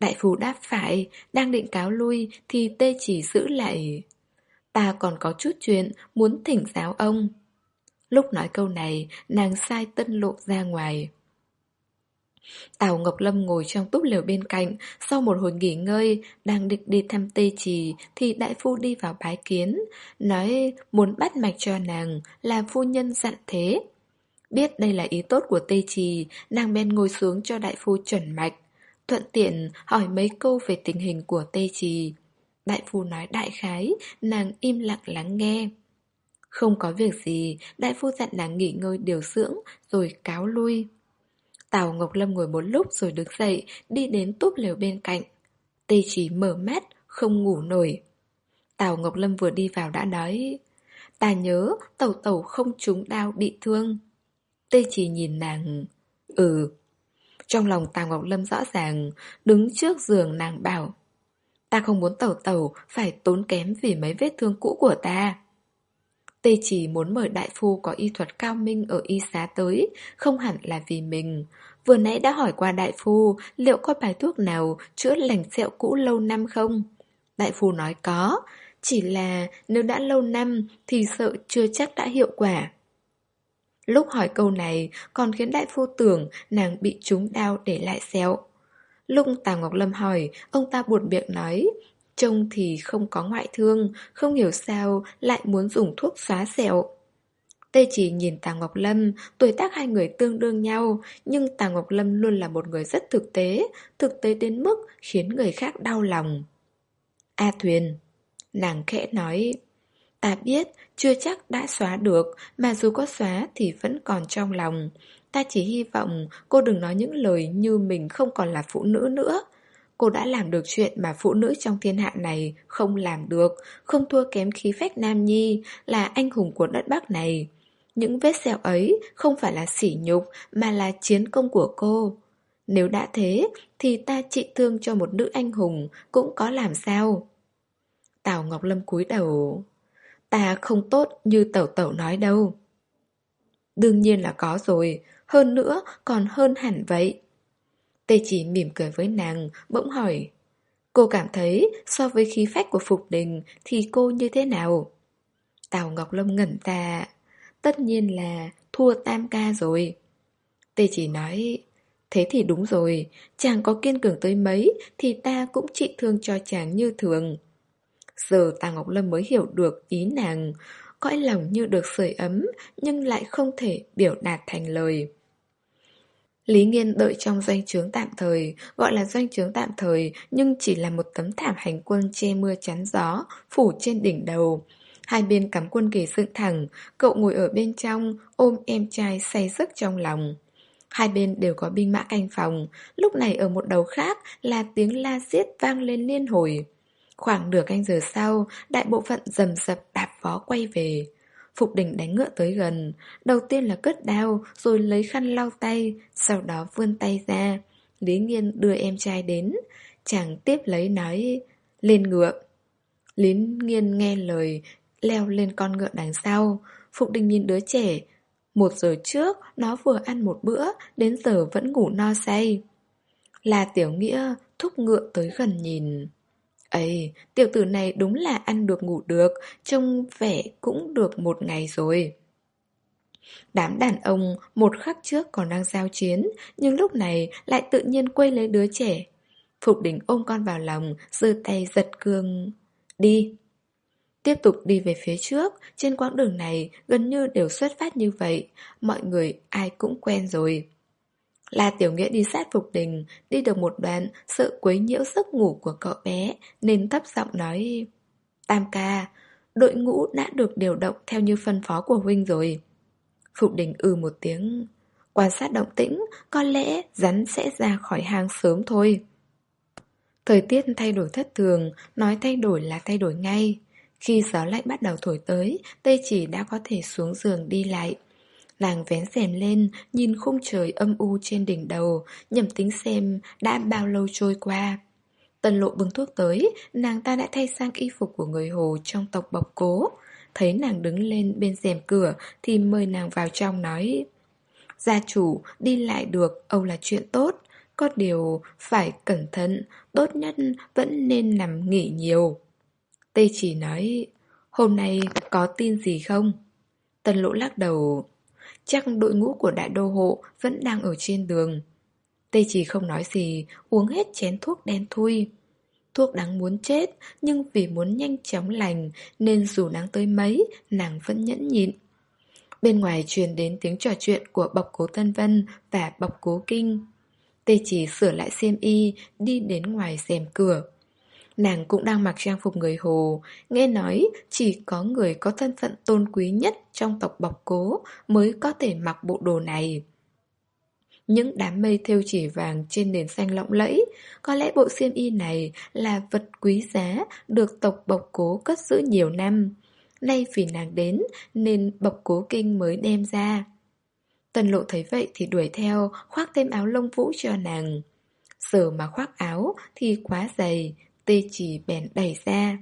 Đại phu đáp phải, đang định cáo lui thì tê chỉ giữ lại. Ta còn có chút chuyện muốn thỉnh giáo ông. Lúc nói câu này, nàng sai tân lộ ra ngoài. Tào Ngọc Lâm ngồi trong túp lều bên cạnh, sau một hồi nghỉ ngơi, đang định đi thăm Tây trì, thì đại phu đi vào bái kiến, nói muốn bắt mạch cho nàng, là phu nhân dặn thế. Biết đây là ý tốt của Tây trì, nàng bên ngồi xuống cho đại phu chuẩn mạch, thuận tiện hỏi mấy câu về tình hình của Tây trì. Đại phu nói đại khái, nàng im lặng lắng nghe. Không có việc gì, đại phu dặn nàng nghỉ ngơi điều dưỡng, rồi cáo lui. Tào Ngọc Lâm ngồi một lúc rồi đứng dậy, đi đến túp lều bên cạnh. Tê chỉ mở mắt, không ngủ nổi. Tào Ngọc Lâm vừa đi vào đã nói, ta nhớ tẩu tẩu không trúng đau bị thương. Tê chỉ nhìn nàng, ừ. Trong lòng Tào Ngọc Lâm rõ ràng, đứng trước giường nàng bảo, ta không muốn tẩu tẩu phải tốn kém vì mấy vết thương cũ của ta. Tê chỉ muốn mời đại phu có y thuật cao minh ở y xá tới, không hẳn là vì mình. Vừa nãy đã hỏi qua đại phu liệu có bài thuốc nào chữa lành sẹo cũ lâu năm không? Đại phu nói có, chỉ là nếu đã lâu năm thì sợ chưa chắc đã hiệu quả. Lúc hỏi câu này còn khiến đại phu tưởng nàng bị trúng đau để lại sẹo. Lúc Tào Ngọc Lâm hỏi, ông ta buồn miệng nói, trông thì không có ngoại thương, không hiểu sao lại muốn dùng thuốc xóa sẹo. Tê chỉ nhìn Tà Ngọc Lâm, tuổi tác hai người tương đương nhau, nhưng Tà Ngọc Lâm luôn là một người rất thực tế, thực tế đến mức khiến người khác đau lòng. A Thuyền, nàng khẽ nói, ta biết chưa chắc đã xóa được, mà dù có xóa thì vẫn còn trong lòng. Ta chỉ hy vọng cô đừng nói những lời như mình không còn là phụ nữ nữa. Cô đã làm được chuyện mà phụ nữ trong thiên hạ này không làm được, không thua kém khí phách nam nhi, là anh hùng của đất Bắc này. Những vết sẹo ấy không phải là sỉ nhục mà là chiến công của cô. Nếu đã thế thì ta trị thương cho một nữ anh hùng cũng có làm sao. Tào Ngọc Lâm cúi đầu. Ta không tốt như tẩu tẩu nói đâu. Đương nhiên là có rồi, hơn nữa còn hơn hẳn vậy. Tê chỉ mỉm cười với nàng, bỗng hỏi. Cô cảm thấy so với khí phách của Phục Đình thì cô như thế nào? Tào Ngọc Lâm ngẩn ra. Tất nhiên là thua tam ca rồi. Tê chỉ nói, thế thì đúng rồi, chàng có kiên cường tới mấy thì ta cũng trị thương cho chàng như thường. Giờ Tào Ngọc Lâm mới hiểu được ý nàng, cõi lòng như được sưởi ấm nhưng lại không thể biểu đạt thành lời. Lý Nghiên đợi trong doanh trướng tạm thời, gọi là doanh trướng tạm thời nhưng chỉ là một tấm thảm hành quân che mưa chắn gió, phủ trên đỉnh đầu. Hai bên cắm quân kỳ dựng thẳng, cậu ngồi ở bên trong, ôm em trai say giấc trong lòng. Hai bên đều có binh mã canh phòng, lúc này ở một đầu khác là tiếng la giết vang lên liên hồi. Khoảng nửa canh giờ sau, đại bộ phận dầm dập đạp vó quay về. Phục đình đánh ngựa tới gần, đầu tiên là cất đao, rồi lấy khăn lau tay, sau đó vươn tay ra. Lý Nghiên đưa em trai đến, chàng tiếp lấy nói, lên ngựa. Lý Nghiên nghe lời, leo lên con ngựa đằng sau. Phục đình nhìn đứa trẻ. Một giờ trước, nó vừa ăn một bữa, đến giờ vẫn ngủ no say. Là tiểu nghĩa, thúc ngựa tới gần nhìn. Ây, tiểu tử này đúng là ăn được ngủ được, trông vẻ cũng được một ngày rồi. Đám đàn ông một khắc trước còn đang giao chiến, nhưng lúc này lại tự nhiên quay lấy đứa trẻ. Phục đỉnh ôm con vào lòng, giơ tay giật cương. Đi! Tiếp tục đi về phía trước, trên quãng đường này gần như đều xuất phát như vậy, mọi người ai cũng quen rồi. La Tiểu Nghĩa đi sát Phục Đình, đi được một đoạn, sợ quấy nhiễu giấc ngủ của cậu bé, nên thấp giọng nói Tam ca, đội ngũ đã được điều động theo như phân phó của huynh rồi. Phục Đình ư ừ một tiếng, quan sát động tĩnh, có lẽ rắn sẽ ra khỏi hang sớm thôi. Thời tiết thay đổi thất thường, nói thay đổi là thay đổi ngay. Khi gió lạnh bắt đầu thổi tới, Tây chỉ đã có thể xuống giường đi lại. Nàng vén rèm lên, nhìn khung trời âm u trên đỉnh đầu, nhầm tính xem đã bao lâu trôi qua. Tần lộ bưng thuốc tới, nàng ta đã thay sang y phục của người Hồ trong tộc bọc cố. Thấy nàng đứng lên bên rèm cửa thì mời nàng vào trong nói Gia chủ, đi lại được, Âu là chuyện tốt Có điều phải cẩn thận, tốt nhất vẫn nên nằm nghỉ nhiều Tê chỉ nói Hôm nay có tin gì không? Tần lỗ lắc đầu Chắc đội ngũ của đại đô hộ vẫn đang ở trên đường Tê chỉ không nói gì Uống hết chén thuốc đen thui Thuốc đáng muốn chết Nhưng vì muốn nhanh chóng lành Nên dù nắng tới mấy Nàng vẫn nhẫn nhịn Bên ngoài truyền đến tiếng trò chuyện của bọc cố Tân Vân và bọc cố Kinh. Tê chỉ sửa lại xiêm y, đi đến ngoài rèm cửa. Nàng cũng đang mặc trang phục người Hồ, Nghe nói chỉ có người có thân phận tôn quý nhất trong tộc bọc cố Mới có thể mặc bộ đồ này. Những đám mây thêu chỉ vàng trên nền xanh lộng lẫy, Có lẽ bộ xiêm y này là vật quý giá Được tộc bọc cố cất giữ nhiều năm. Nay vì nàng đến nên bọc cố kinh mới đem ra. Tần lộ thấy vậy thì đuổi theo, Khoác thêm áo lông vũ cho nàng. Giờ mà khoác áo thì quá dày tê chỉ bèn đẩy ra.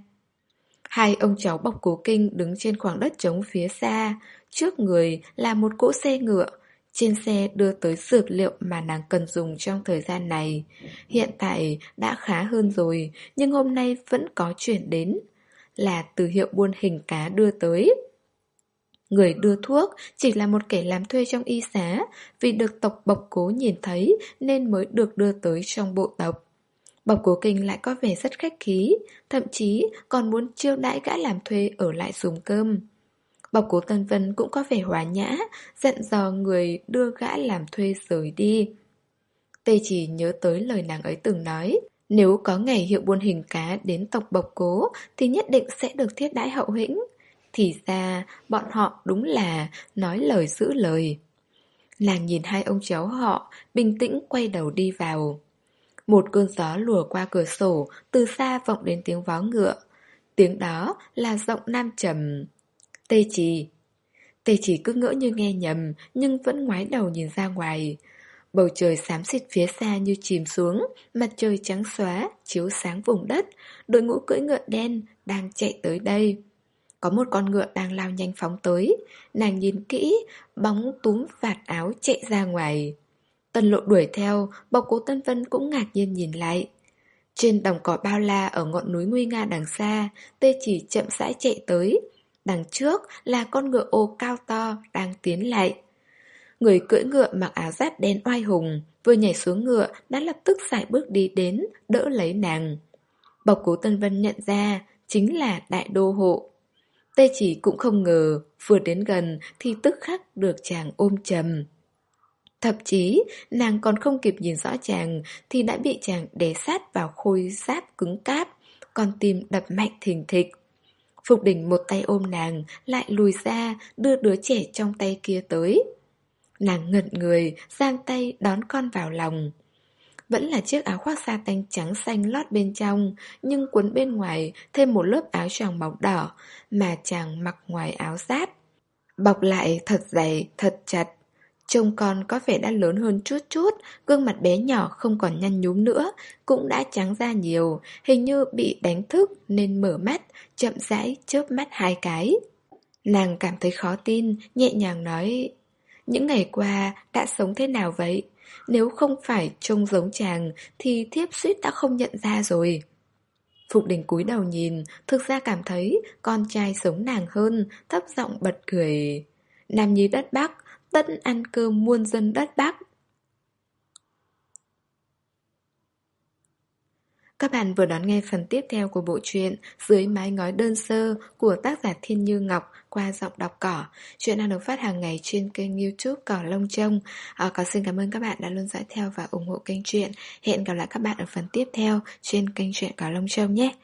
Hai ông cháu bọc cố kinh đứng trên khoảng đất trống phía xa, trước người là một cỗ xe ngựa. Trên xe đưa tới dược liệu mà nàng cần dùng trong thời gian này. Hiện tại đã khá hơn rồi, nhưng hôm nay vẫn có chuyển đến. là từ hiệu buôn hình cá đưa tới. Người đưa thuốc chỉ là một kẻ làm thuê trong y xá, vì được tộc Bộc Cố nhìn thấy nên mới được đưa tới trong bộ tộc. Bộc Cố Kinh lại có vẻ rất khách khí, thậm chí còn muốn chiêu đãi gã làm thuê ở lại dùng cơm. Bộc Cố Tân Vân cũng có vẻ hòa nhã, dặn dò người đưa gã làm thuê rời đi. Tê chỉ nhớ tới lời nàng ấy từng nói, nếu có ngày hiệu buôn hình cá đến tộc Bộc Cố thì nhất định sẽ được thiết đãi hậu hĩnh. Thì ra, bọn họ đúng là nói lời giữ lời. Nàng nhìn hai ông cháu họ, bình tĩnh quay đầu đi vào. Một cơn gió lùa qua cửa sổ, từ xa vọng đến tiếng vó ngựa. Tiếng đó là giọng nam trầm. Tê trì. Tê chỉ cứ ngỡ như nghe nhầm, nhưng vẫn ngoái đầu nhìn ra ngoài. Bầu trời xám xịt phía xa như chìm xuống, mặt trời trắng xóa, chiếu sáng vùng đất. Đội ngũ cưỡi ngựa đen đang chạy tới đây. Có một con ngựa đang lao nhanh phóng tới Nàng nhìn kỹ Bóng túm vạt áo chạy ra ngoài Tân lộ đuổi theo Bọc cố Tân Vân cũng ngạc nhiên nhìn lại. Trên đồng cỏ bao la Ở ngọn núi nguy nga đằng xa Tê chỉ chậm rãi chạy tới. Đằng trước là con ngựa ô cao to Đang tiến lại. Người cưỡi ngựa mặc áo giáp đen oai hùng Vừa nhảy xuống ngựa Đã lập tức giải bước đi đến Đỡ lấy nàng. Bọc cố Tân Vân nhận ra Chính là đại đô hộ. Tê chỉ cũng không ngờ, vừa đến gần thì tức khắc được chàng ôm chầm. Thậm chí, nàng còn không kịp nhìn rõ chàng thì đã bị chàng đè sát vào khôi giáp cứng cáp, còn tim đập mạnh thình thịch. Phục đỉnh một tay ôm nàng, lại lùi ra, đưa đứa trẻ trong tay kia tới. Nàng ngẩn người, giang tay đón con vào lòng. Vẫn là chiếc áo khoác sa tanh trắng xanh lót bên trong Nhưng quấn bên ngoài thêm một lớp áo choàng màu đỏ Mà chàng mặc ngoài áo giáp Bọc lại thật dày, thật chặt Trông con có vẻ đã lớn hơn chút chút, Gương mặt bé nhỏ không còn nhăn nhúm nữa, Cũng đã trắng ra nhiều, Hình như bị đánh thức nên mở mắt, Chậm rãi chớp mắt hai cái Nàng cảm thấy khó tin, Nhẹ nhàng nói, Những ngày qua đã sống thế nào vậy? Nếu không phải trông giống chàng, Thì thiếp suýt đã không nhận ra rồi Phục đình cúi đầu nhìn, Thực ra cảm thấy con trai sống nàng hơn, Thấp giọng bật cười, Nam nhi đất Bắc Tất ăn cơm muôn dân đất Bắc Các bạn vừa đón nghe phần tiếp theo của bộ truyện Dưới mái ngói đơn sơ của tác giả Thiên Như Ngọc qua giọng đọc cỏ. Chuyện đang được phát hàng ngày trên kênh youtube Cỏ Lông Trông. À, còn xin cảm ơn các bạn đã luôn dõi theo và ủng hộ kênh truyện. Hẹn gặp lại các bạn ở phần tiếp theo trên kênh truyện Cỏ Lông Trông nhé.